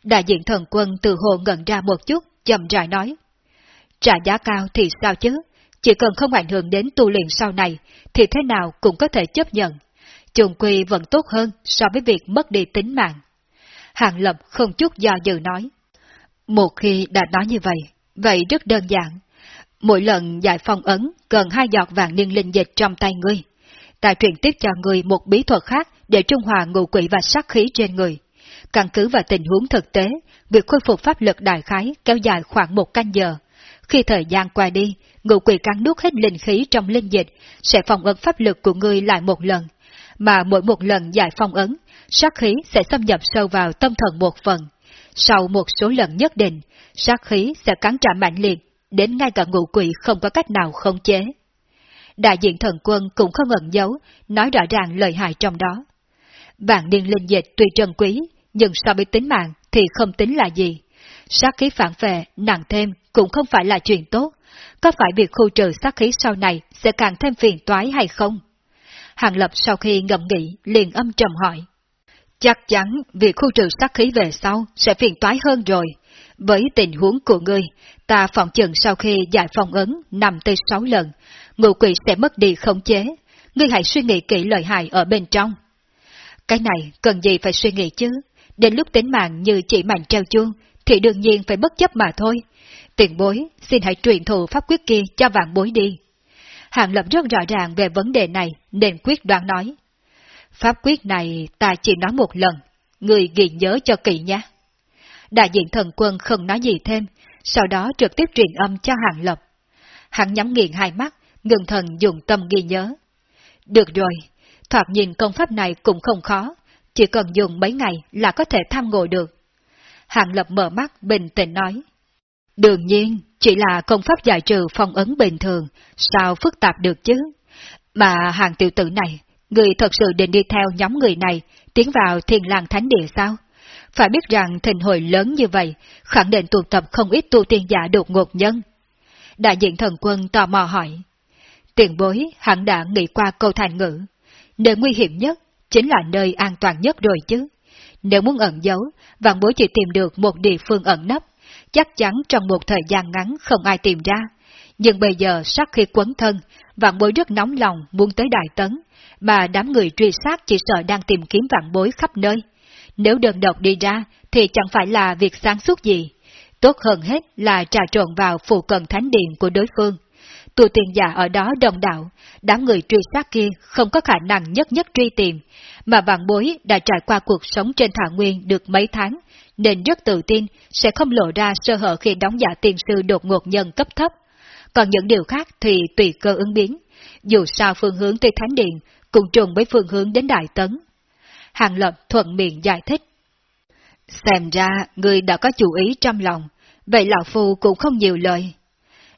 Đại diện thần quân từ hồ ngẩn ra một chút, chậm rãi nói. Trả giá cao thì sao chứ, chỉ cần không ảnh hưởng đến tu luyện sau này, thì thế nào cũng có thể chấp nhận. Trường quy vẫn tốt hơn so với việc mất đi tính mạng. Hàng Lập không chút do dự nói. Một khi đã nói như vậy, vậy rất đơn giản. Mỗi lần giải phong ấn cần hai giọt vàng niên linh dịch trong tay ngươi. Ta truyền tiếp cho ngươi một bí thuật khác để trung hòa ngụ quỷ và sát khí trên người. Căn cứ vào tình huống thực tế, việc khôi phục pháp lực đại khái kéo dài khoảng một canh giờ. Khi thời gian qua đi, ngụ quỷ cắn nuốt hết linh khí trong linh dịch, sẽ phòng ấn pháp lực của ngươi lại một lần. Mà mỗi một lần giải phong ấn, sát khí sẽ xâm nhập sâu vào tâm thần một phần. Sau một số lần nhất định, sát khí sẽ cắn trả mạnh liệt, đến ngay cả ngụ quỷ không có cách nào không chế. Đại diện thần quân cũng không ẩn giấu, nói rõ ràng lời hại trong đó. Vạn niên linh dịch tuy trân quý, nhưng so với tính mạng thì không tính là gì. Sát khí phản vệ nặng thêm cũng không phải là chuyện tốt, có phải việc khu trừ sát khí sau này sẽ càng thêm phiền toái hay không? Hàng Lập sau khi ngẫm nghĩ liền âm trầm hỏi. Chắc chắn việc khu trừ sát khí về sau sẽ phiền toái hơn rồi. Với tình huống của ngươi, ta phòng chừng sau khi giải phong ấn nằm tới 6 lần, ngụ quỷ sẽ mất đi khống chế. Ngươi hãy suy nghĩ kỹ lời hại ở bên trong. Cái này cần gì phải suy nghĩ chứ? Đến lúc tính mạng như chỉ mạnh treo chuông, thì đương nhiên phải bất chấp mà thôi. Tiền bối, xin hãy truyền thụ pháp quyết kia cho vạn bối đi. hạng Lập rất rõ ràng về vấn đề này, nên quyết đoán nói. Pháp quyết này ta chỉ nói một lần, người ghi nhớ cho kỹ nhé. Đại diện thần quân không nói gì thêm, sau đó trực tiếp truyền âm cho hạng Lập. Hắn nhắm nghiền hai mắt, ngừng thần dùng tâm ghi nhớ. Được rồi, thoạt nhìn công pháp này cũng không khó, chỉ cần dùng mấy ngày là có thể tham ngộ được. Hàng Lập mở mắt bình tĩnh nói. Đương nhiên, chỉ là công pháp giải trừ phong ấn bình thường, sao phức tạp được chứ? Mà hàng tiểu tử này, người thật sự định đi theo nhóm người này, tiến vào thiên lang thánh địa sao? Phải biết rằng thịnh hội lớn như vậy, khẳng định tụ tập không ít tu tiên giả đột ngột nhân. Đại diện thần quân tò mò hỏi. Tiền bối hẳn đã nghĩ qua câu thành ngữ. Nơi nguy hiểm nhất chính là nơi an toàn nhất rồi chứ. Nếu muốn ẩn giấu, vạn bối chỉ tìm được một địa phương ẩn nấp, chắc chắn trong một thời gian ngắn không ai tìm ra. Nhưng bây giờ sát khi quấn thân, vạn bối rất nóng lòng muốn tới Đại Tấn, mà đám người truy sát chỉ sợ đang tìm kiếm vạn bối khắp nơi. Nếu đơn độc đi ra thì chẳng phải là việc sáng suốt gì. Tốt hơn hết là trà trộn vào phù cận thánh điện của đối phương. Tu tiền giả ở đó đồng đạo, đám người truy sát kia không có khả năng nhất nhất truy tìm, mà vạn bối đã trải qua cuộc sống trên thảo nguyên được mấy tháng, nên rất tự tin sẽ không lộ ra sơ hở khi đóng giả tiền sư đột ngột nhân cấp thấp. Còn những điều khác thì tùy cơ ứng biến, dù sao phương hướng tới Thánh Điện cùng trùng với phương hướng đến Đại Tấn. Hàng Lập thuận miệng giải thích. Xem ra người đã có chủ ý trong lòng, vậy Lão Phu cũng không nhiều lời.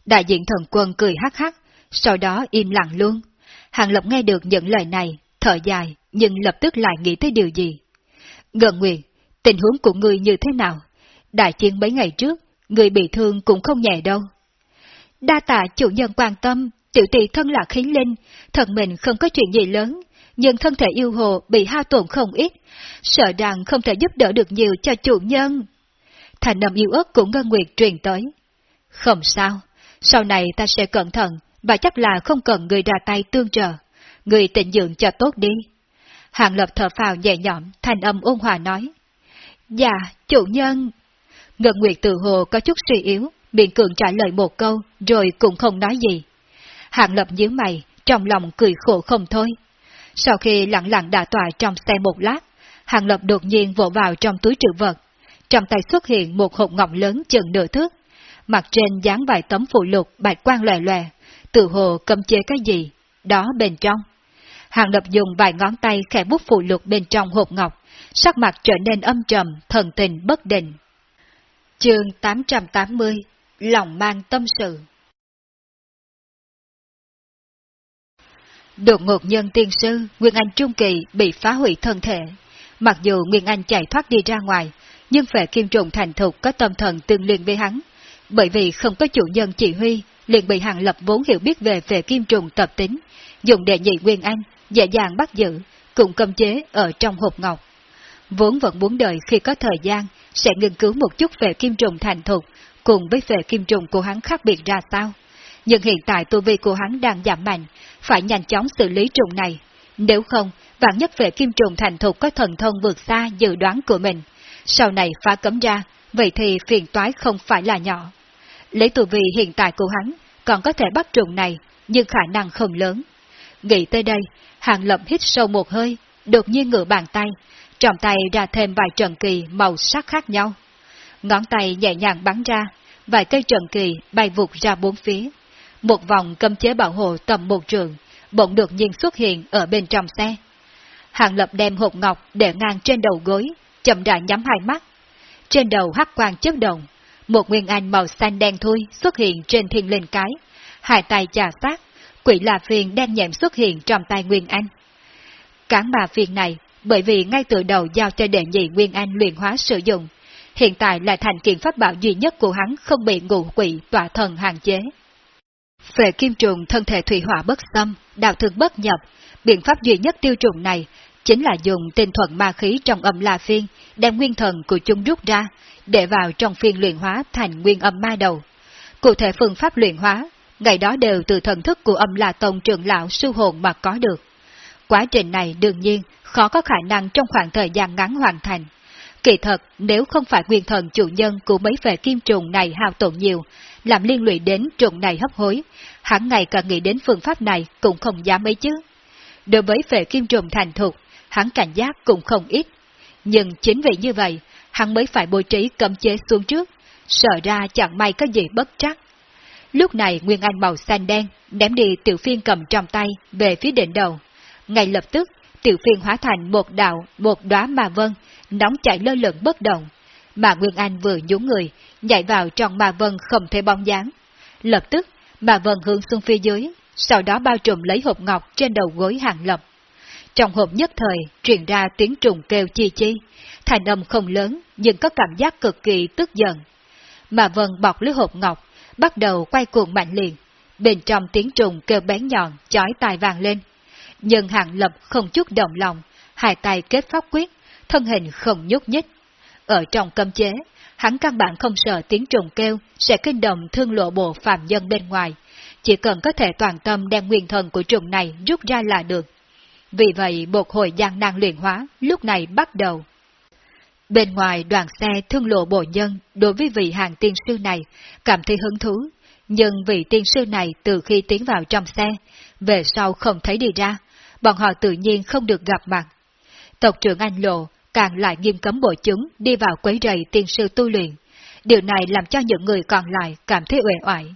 Đại diện thần quân cười hắc hắc, sau đó im lặng luôn. Hàng Lập nghe được những lời này, thở dài, nhưng lập tức lại nghĩ tới điều gì. Ngân Nguyệt, tình huống của người như thế nào? Đại chiến mấy ngày trước, người bị thương cũng không nhẹ đâu. Đa tạ chủ nhân quan tâm, tiểu tỷ thân là khí linh, thần mình không có chuyện gì lớn, nhưng thân thể yêu hồ bị hao tổn không ít, sợ rằng không thể giúp đỡ được nhiều cho chủ nhân. Thành nầm yêu ớt của Ngân Nguyệt truyền tới. Không sao, sau này ta sẽ cẩn thận, và chắc là không cần người ra tay tương trợ. Người tịnh dưỡng cho tốt đi. Hàng lập thở phào nhẹ nhõm, thành âm ôn hòa nói. Dạ, chủ nhân. Ngân Nguyệt tự hồ có chút suy yếu, miệng cường trả lời một câu, rồi cũng không nói gì. Hàng lập nhíu mày, trong lòng cười khổ không thôi. Sau khi lặng lặng đã tòa trong xe một lát, Hàng lập đột nhiên vỗ vào trong túi trữ vật. Trong tay xuất hiện một hộp ngọc lớn chừng nửa thước. Mặt trên dán vài tấm phụ lục bạch quang lòe lòe, tự hồ cầm chế cái gì, đó bên trong. Hàng lập dùng vài ngón tay khẽ bút phụ lục bên trong hộp ngọc, sắc mặt trở nên âm trầm, thần tình bất định. Chương 880 Lòng mang tâm sự Đột ngột nhân tiên sư, Nguyên Anh Trung Kỳ bị phá hủy thân thể, Mặc dù Nguyên Anh chạy thoát đi ra ngoài, nhưng vẻ kim trùng thành thục có tâm thần tương liên với hắn. Bởi vì không có chủ nhân chỉ huy, liền bị Hàng Lập vốn hiểu biết về về kim trùng tập tính, dùng đệ nhị Nguyên Anh, dễ dàng bắt giữ, cùng cầm chế ở trong hộp ngọc. Vốn vẫn muốn đợi khi có thời gian, sẽ nghiên cứu một chút về kim trùng thành thục, cùng với về kim trùng của hắn khác biệt ra sao. Nhưng hiện tại tu vi của hắn đang giảm mạnh, phải nhanh chóng xử lý trùng này. Nếu không, vạn nhất về kim trùng thành thục có thần thông vượt xa dự đoán của mình. Sau này phá cấm ra, vậy thì phiền toái không phải là nhỏ. Lấy tu vi hiện tại của hắn, còn có thể bắt trùng này, nhưng khả năng không lớn. Nghĩ tới đây, Hàng Lập hít sâu một hơi, đột nhiên ngửa bàn tay, trong tay ra thêm vài trận kỳ màu sắc khác nhau. Ngón tay nhẹ nhàng bắn ra, vài cây trận kỳ bay vụt ra bốn phía. Một vòng cấm chế bảo hộ tầm một trường, bỗng đột nhiên xuất hiện ở bên trong xe. Hàng lập đem hộp ngọc để ngang trên đầu gối, chậm rãi nhắm hai mắt. Trên đầu hắc quang chớp động, một nguyên anh màu xanh đen thui xuất hiện trên thiên linh cái, hai tay chà sát, quỷ là phiền đen nhẹm xuất hiện trong tay nguyên anh. Cán bà phiền này bởi vì ngay từ đầu giao cho đệ nhị Nguyên Anh luyện hóa sử dụng, hiện tại là thành kiện pháp bảo duy nhất của hắn không bị ngụ quỷ tỏa thần hạn chế. Về kim trùng thân thể thủy hỏa bất xâm, đạo thường bất nhập, biện pháp duy nhất tiêu trùng này chính là dùng tinh thuận ma khí trong âm la phiên, đem nguyên thần của chúng rút ra, để vào trong phiên luyện hóa thành nguyên âm ma đầu. Cụ thể phương pháp luyện hóa, ngày đó đều từ thần thức của âm la tông trưởng lão sư hồn mà có được. Quá trình này đương nhiên khó có khả năng trong khoảng thời gian ngắn hoàn thành. Kỳ thật, nếu không phải nguyên thần chủ nhân của mấy vệ kim trùng này hao tổn nhiều, làm liên lụy đến trùng này hấp hối, hẳn ngày càng nghĩ đến phương pháp này cũng không dám mấy chứ. Đối với vệ kim trùng thành thục, hắn cảnh giác cũng không ít. Nhưng chính vì như vậy, hắn mới phải bố trí cấm chế xuống trước, sợ ra chẳng may có gì bất trắc. Lúc này Nguyên Anh màu xanh đen ném đi tiểu phiên cầm trong tay về phía đỉnh đầu. Ngay lập tức, tiểu phiên hóa thành một đạo, một đóa mà vân, nóng chảy lơ lửng bất động. Mà Nguyên Anh vừa nhún người, nhảy vào trong mà vân không thể bóng dáng. Lập tức, mà vân hướng xuống phía dưới, sau đó bao trùm lấy hộp ngọc trên đầu gối hàng lập. Trong hộp nhất thời, truyền ra tiếng trùng kêu chi chi, thành âm không lớn, nhưng có cảm giác cực kỳ tức giận. Mà vân bọc lưới hộp ngọc, bắt đầu quay cuồng mạnh liền, bên trong tiếng trùng kêu bén nhọn, chói tai vàng lên nhưng hạng lập không chút động lòng, hai tay kết pháp quyết, thân hình không nhúc nhích. Ở trong cấm chế, hắn căn bản không sợ tiếng trùng kêu sẽ kinh động thương lộ bộ phạm nhân bên ngoài, chỉ cần có thể toàn tâm đem nguyên thần của trùng này rút ra là được. Vì vậy một hồi gian năng luyện hóa lúc này bắt đầu. Bên ngoài đoàn xe thương lộ bộ nhân đối với vị hàng tiên sư này cảm thấy hứng thú, nhưng vị tiên sư này từ khi tiến vào trong xe, về sau không thấy đi ra, bọn họ tự nhiên không được gặp mặt. Tộc trưởng Anh Lộ càng lại nghiêm cấm bộ chúng đi vào quấy rầy tiên sư tu luyện. Điều này làm cho những người còn lại cảm thấy uể oải.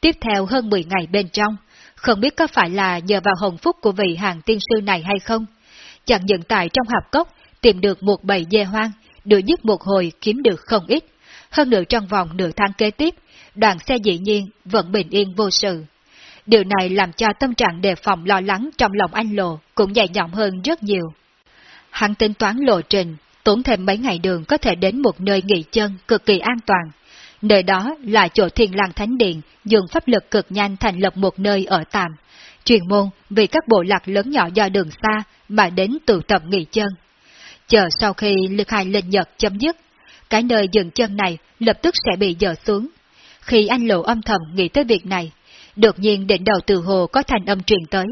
Tiếp theo hơn 10 ngày bên trong, không biết có phải là nhờ vào hồng phúc của vị hàng tiên sư này hay không. Chẳng những tại trong hạp cốc tìm được một bầy dê hoang, được giết một hồi kiếm được không ít. Hơn nữa trong vòng nửa tháng kế tiếp, đoàn xe dĩ nhiên vẫn bình yên vô sự. Điều này làm cho tâm trạng đề phòng lo lắng trong lòng anh Lộ cũng dày nhõm hơn rất nhiều. Hắn tính toán lộ trình, tốn thêm mấy ngày đường có thể đến một nơi nghỉ chân cực kỳ an toàn. Nơi đó là chỗ thiền lang thánh điện, dùng pháp lực cực nhanh thành lập một nơi ở tạm. Truyền môn vì các bộ lạc lớn nhỏ do đường xa mà đến tụ tập nghỉ chân. Chờ sau khi lực hai lên nhật chấm dứt, cái nơi dừng chân này lập tức sẽ bị dở xuống. Khi anh lộ âm thầm nghĩ tới việc này, Đột nhiên đỉnh đầu từ hồ có thành âm truyền tới.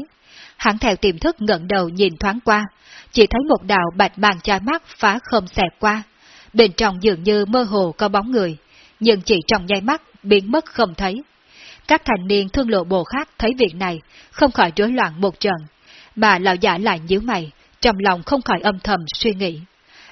Hắn theo tiềm thức ngẩng đầu nhìn thoáng qua, chỉ thấy một đạo bạch màn chai mắt phá không xẹt qua. Bên trong dường như mơ hồ có bóng người, nhưng chỉ trong nháy mắt biến mất không thấy. Các thành niên thương lộ bộ khác thấy việc này, không khỏi rối loạn một trận, mà lão giả lại nhíu mày, trong lòng không khỏi âm thầm suy nghĩ.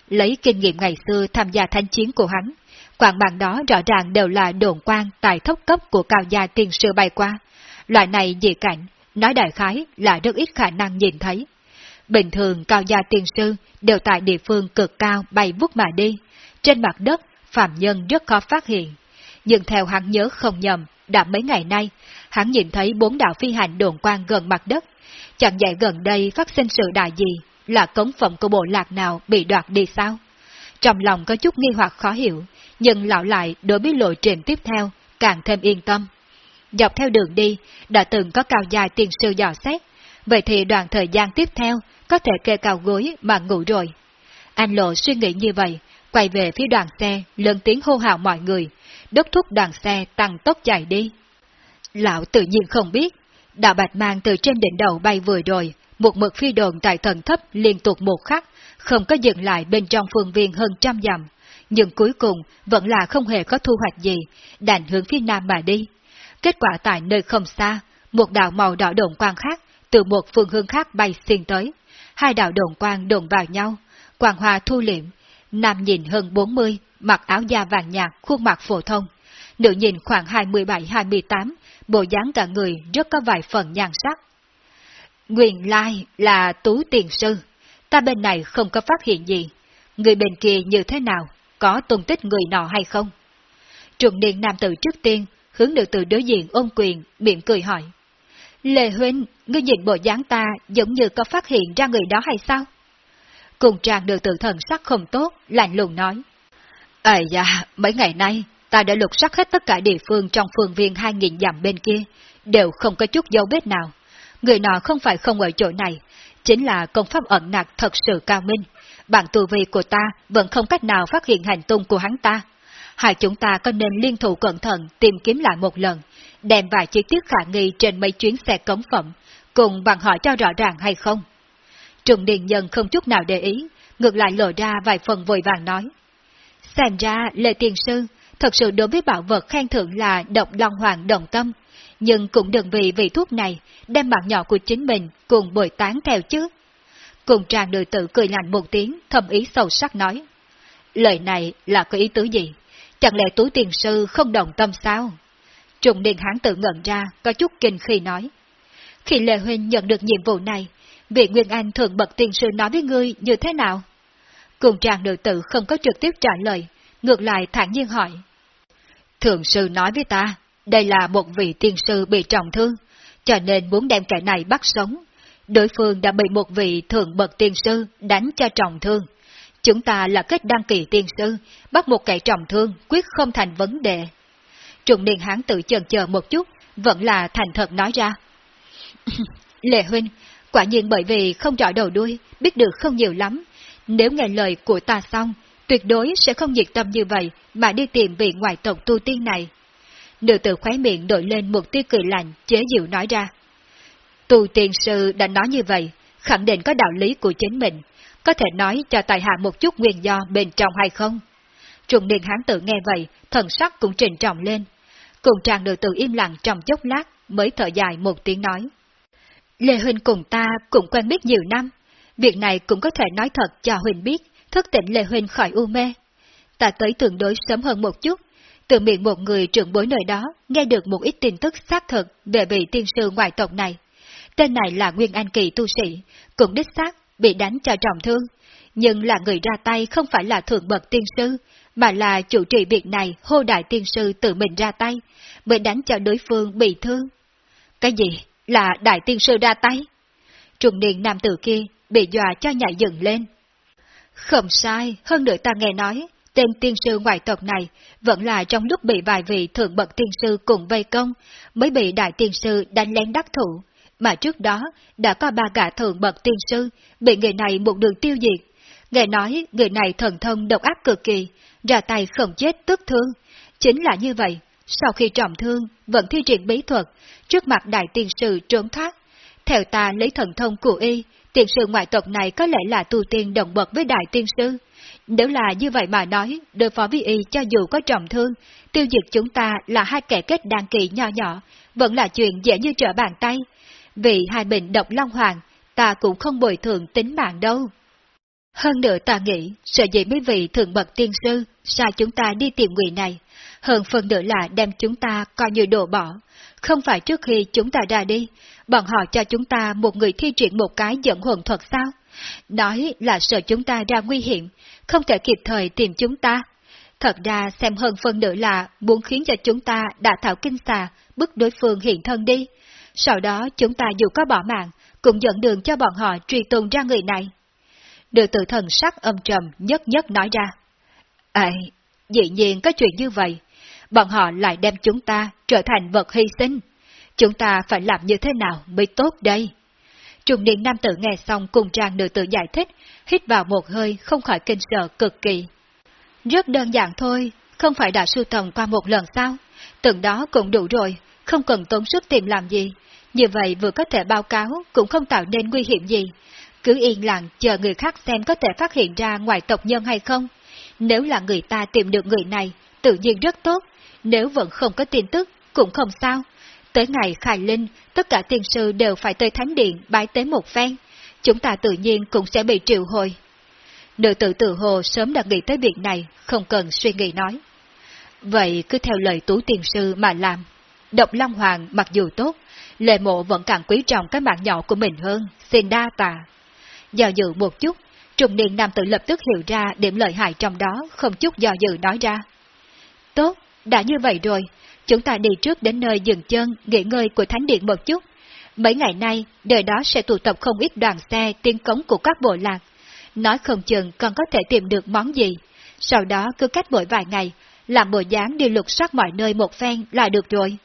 Lấy kinh nghiệm ngày xưa tham gia thanh chiến của hắn, quảng bàn đó rõ ràng đều là đồn quan tài thốc cấp của cao gia tiên sư bay qua. Loại này dị cảnh, nói đại khái là rất ít khả năng nhìn thấy. Bình thường cao gia tiên sư đều tại địa phương cực cao bay vút mà đi, trên mặt đất phạm nhân rất khó phát hiện. Nhưng theo hắn nhớ không nhầm, đã mấy ngày nay, hắn nhìn thấy bốn đạo phi hành đồn quan gần mặt đất. Chẳng dạy gần đây phát sinh sự đại gì, là cống phẩm của bộ lạc nào bị đoạt đi sao? Trong lòng có chút nghi hoặc khó hiểu, nhưng lão lại đối với lộ trình tiếp theo, càng thêm yên tâm. Dọc theo đường đi, đã từng có cao dài tiền sư dò xét, vậy thì đoạn thời gian tiếp theo có thể kê cao gối mà ngủ rồi. Anh Lộ suy nghĩ như vậy, quay về phía đoàn xe, lớn tiếng hô hào mọi người, đốc thúc đoàn xe tăng tốc chạy đi. Lão tự nhiên không biết, đạo bạch mang từ trên đỉnh đầu bay vừa rồi, một mực phi đồn tại thần thấp liên tục một khắc, không có dừng lại bên trong phương viên hơn trăm dặm, nhưng cuối cùng vẫn là không hề có thu hoạch gì, đành hướng phía nam mà đi. Kết quả tại nơi không xa, một đạo màu đỏ đồn quang khác từ một phương hướng khác bay xuyên tới. Hai đạo đồn quang đồn vào nhau, quang hoa thu liệm, nam nhìn hơn 40, mặc áo da vàng nhạt, khuôn mặt phổ thông. Nữ nhìn khoảng 27-28, bộ dáng cả người rất có vài phần nhan sắc. Nguyên lai là tú tiền sư, ta bên này không có phát hiện gì. Người bên kia như thế nào, có tung tích người nọ hay không? Trùng niên nam tử trước tiên, hướng nữ tử đối diện ôm quyền, miệng cười hỏi. Lê Huynh, ngươi nhìn bộ dáng ta giống như có phát hiện ra người đó hay sao? Cùng trang được tự thần sắc không tốt, lạnh lùng nói. Ây da, mấy ngày nay, ta đã lục soát hết tất cả địa phương trong phường viên 2.000 dặm bên kia, đều không có chút dấu vết nào. Người nọ không phải không ở chỗ này, chính là công pháp ẩn nặc thật sự cao minh. Bản tu vi của ta vẫn không cách nào phát hiện hành tung của hắn ta. Hai chúng ta có nên liên thủ cẩn thận tìm kiếm lại một lần, đem vài chi tiết khả nghi trên mấy chuyến xe cống phẩm, cùng bằng hỏi cho rõ ràng hay không? Trùng Điền Nhân không chút nào để ý, ngược lại lộ ra vài phần vội vàng nói. Xem ra, Lê Tiên Sư, thật sự đối với bảo vật khen thưởng là động long hoàng đồng tâm, nhưng cũng đừng vì vị thuốc này đem bạn nhỏ của chính mình cùng bồi tán theo chứ. Cùng tràng nữ tử cười lạnh một tiếng, thầm ý sâu sắc nói. Lời này là có ý tứ gì? Chẳng lẽ túi tiền sư không đồng tâm sao? Trùng điền hán tự ngẩn ra, có chút kinh khi nói. Khi Lê Huynh nhận được nhiệm vụ này, vị Nguyên Anh thường bậc tiền sư nói với ngươi như thế nào? Cùng tràng nữ tử không có trực tiếp trả lời, ngược lại thản nhiên hỏi. Thượng sư nói với ta, đây là một vị tiên sư bị trọng thương, cho nên muốn đem kẻ này bắt sống. Đối phương đã bị một vị thượng bậc tiên sư đánh cho trọng thương. Chúng ta là kết đăng kỳ tiên sư, bắt một kẻ trọng thương quyết không thành vấn đề. Trùng niên hán tự chần chờ một chút, vẫn là thành thật nói ra. *laughs* Lệ huynh, quả nhiên bởi vì không rõ đầu đuôi, biết được không nhiều lắm. Nếu nghe lời của ta xong, tuyệt đối sẽ không nhiệt tâm như vậy mà đi tìm vị ngoại tộc tu tiên này. Nữ tử khóe miệng đổi lên một tia cười lạnh, chế dịu nói ra. Tu tiên sư đã nói như vậy, khẳng định có đạo lý của chính mình, có thể nói cho tài hạ một chút nguyên do bên trong hay không? Trùng niên hán tử nghe vậy, thần sắc cũng trình trọng lên. Cùng chàng nữ tử im lặng trong chốc lát, mới thở dài một tiếng nói. Lê Huynh cùng ta cũng quen biết nhiều năm, việc này cũng có thể nói thật cho Huynh biết, thức tỉnh Lê Huynh khỏi u mê. Ta tới tương đối sớm hơn một chút, từ miệng một người trưởng bối nơi đó nghe được một ít tin tức xác thực về vị tiên sư ngoại tộc này. Tên này là Nguyên Anh Kỳ tu sĩ, cũng đích xác bị đánh cho trọng thương, nhưng là người ra tay không phải là thượng bậc tiên sư, mà là chủ trì việc này hô đại tiên sư tự mình ra tay, mới đánh cho đối phương bị thương. Cái gì? Là đại tiên sư ra tay? Trùng niên nam tử kia bị dọa cho nhảy dựng lên. Không sai, hơn nữa ta nghe nói, tên tiên sư ngoại tộc này vẫn là trong lúc bị vài vị thượng bậc tiên sư cùng vây công, mới bị đại tiên sư đánh lén đắc thủ, mà trước đó đã có ba gã thượng bậc tiên sư bị người này một đường tiêu diệt. Nghe nói người này thần thông độc ác cực kỳ, ra tay không chết tức thương. Chính là như vậy, sau khi trọng thương, vẫn thi triển bí thuật, trước mặt đại tiên sư trốn thoát. Theo ta lấy thần thông của y, tiên sư ngoại tộc này có lẽ là tu tiên đồng bậc với đại tiên sư. Nếu là như vậy mà nói, đối phó với y cho dù có trọng thương, tiêu diệt chúng ta là hai kẻ kết đăng kỳ nhỏ nhỏ, vẫn là chuyện dễ như trở bàn tay. Vì hai bệnh độc long hoàng, ta cũng không bồi thường tính mạng đâu. Hơn nữa ta nghĩ, sợ dĩ mấy vị thượng bậc tiên sư, sao chúng ta đi tìm người này, hơn phần nữa là đem chúng ta coi như đồ bỏ. Không phải trước khi chúng ta ra đi, bọn họ cho chúng ta một người thi triển một cái dẫn hồn thuật sao? Nói là sợ chúng ta ra nguy hiểm, không thể kịp thời tìm chúng ta. Thật ra xem hơn phần nữa là muốn khiến cho chúng ta đã thảo kinh xà, bức đối phương hiện thân đi. Sau đó chúng ta dù có bỏ mạng, cũng dẫn đường cho bọn họ truy tung ra người này. Được tự thần sắc âm trầm nhất nhất nói ra. Ê, dĩ nhiên có chuyện như vậy, bọn họ lại đem chúng ta trở thành vật hy sinh. Chúng ta phải làm như thế nào mới tốt đây? Trung niên nam tử nghe xong cùng trang nữ tử giải thích, hít vào một hơi không khỏi kinh sợ cực kỳ. Rất đơn giản thôi, không phải đã sưu tầm qua một lần sao? Từng đó cũng đủ rồi, không cần tốn sức tìm làm gì. Như vậy vừa có thể báo cáo cũng không tạo nên nguy hiểm gì. Cứ yên lặng chờ người khác xem có thể phát hiện ra ngoài tộc nhân hay không. Nếu là người ta tìm được người này, tự nhiên rất tốt. Nếu vẫn không có tin tức, cũng không sao. Tới ngày khai linh, tất cả tiên sư đều phải tới thánh điện bái tế một phen. Chúng ta tự nhiên cũng sẽ bị triệu hồi. Nữ tử tự hồ sớm đã nghĩ tới việc này, không cần suy nghĩ nói. Vậy cứ theo lời tú tiên sư mà làm. Độc Long Hoàng mặc dù tốt, lệ mộ vẫn càng quý trọng cái mạng nhỏ của mình hơn, xin đa tạ. Do dự một chút, trùng niên nam tử lập tức hiểu ra điểm lợi hại trong đó, không chút do dự nói ra. Tốt, đã như vậy rồi, chúng ta đi trước đến nơi dừng chân, nghỉ ngơi của thánh điện một chút. Mấy ngày nay, đời đó sẽ tụ tập không ít đoàn xe tiên cống của các bộ lạc. Nói không chừng còn có thể tìm được món gì. Sau đó cứ cách mỗi vài ngày, làm bộ dáng đi lục soát mọi nơi một phen là được rồi.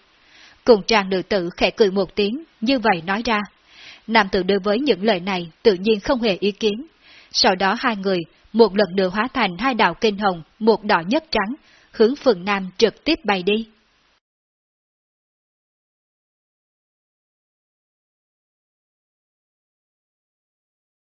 Cùng trang nữ tử khẽ cười một tiếng, như vậy nói ra. Nam tử đối với những lời này tự nhiên không hề ý kiến. Sau đó hai người, một lần nữa hóa thành hai đạo kinh hồng, một đỏ nhất trắng, hướng phần Nam trực tiếp bay đi.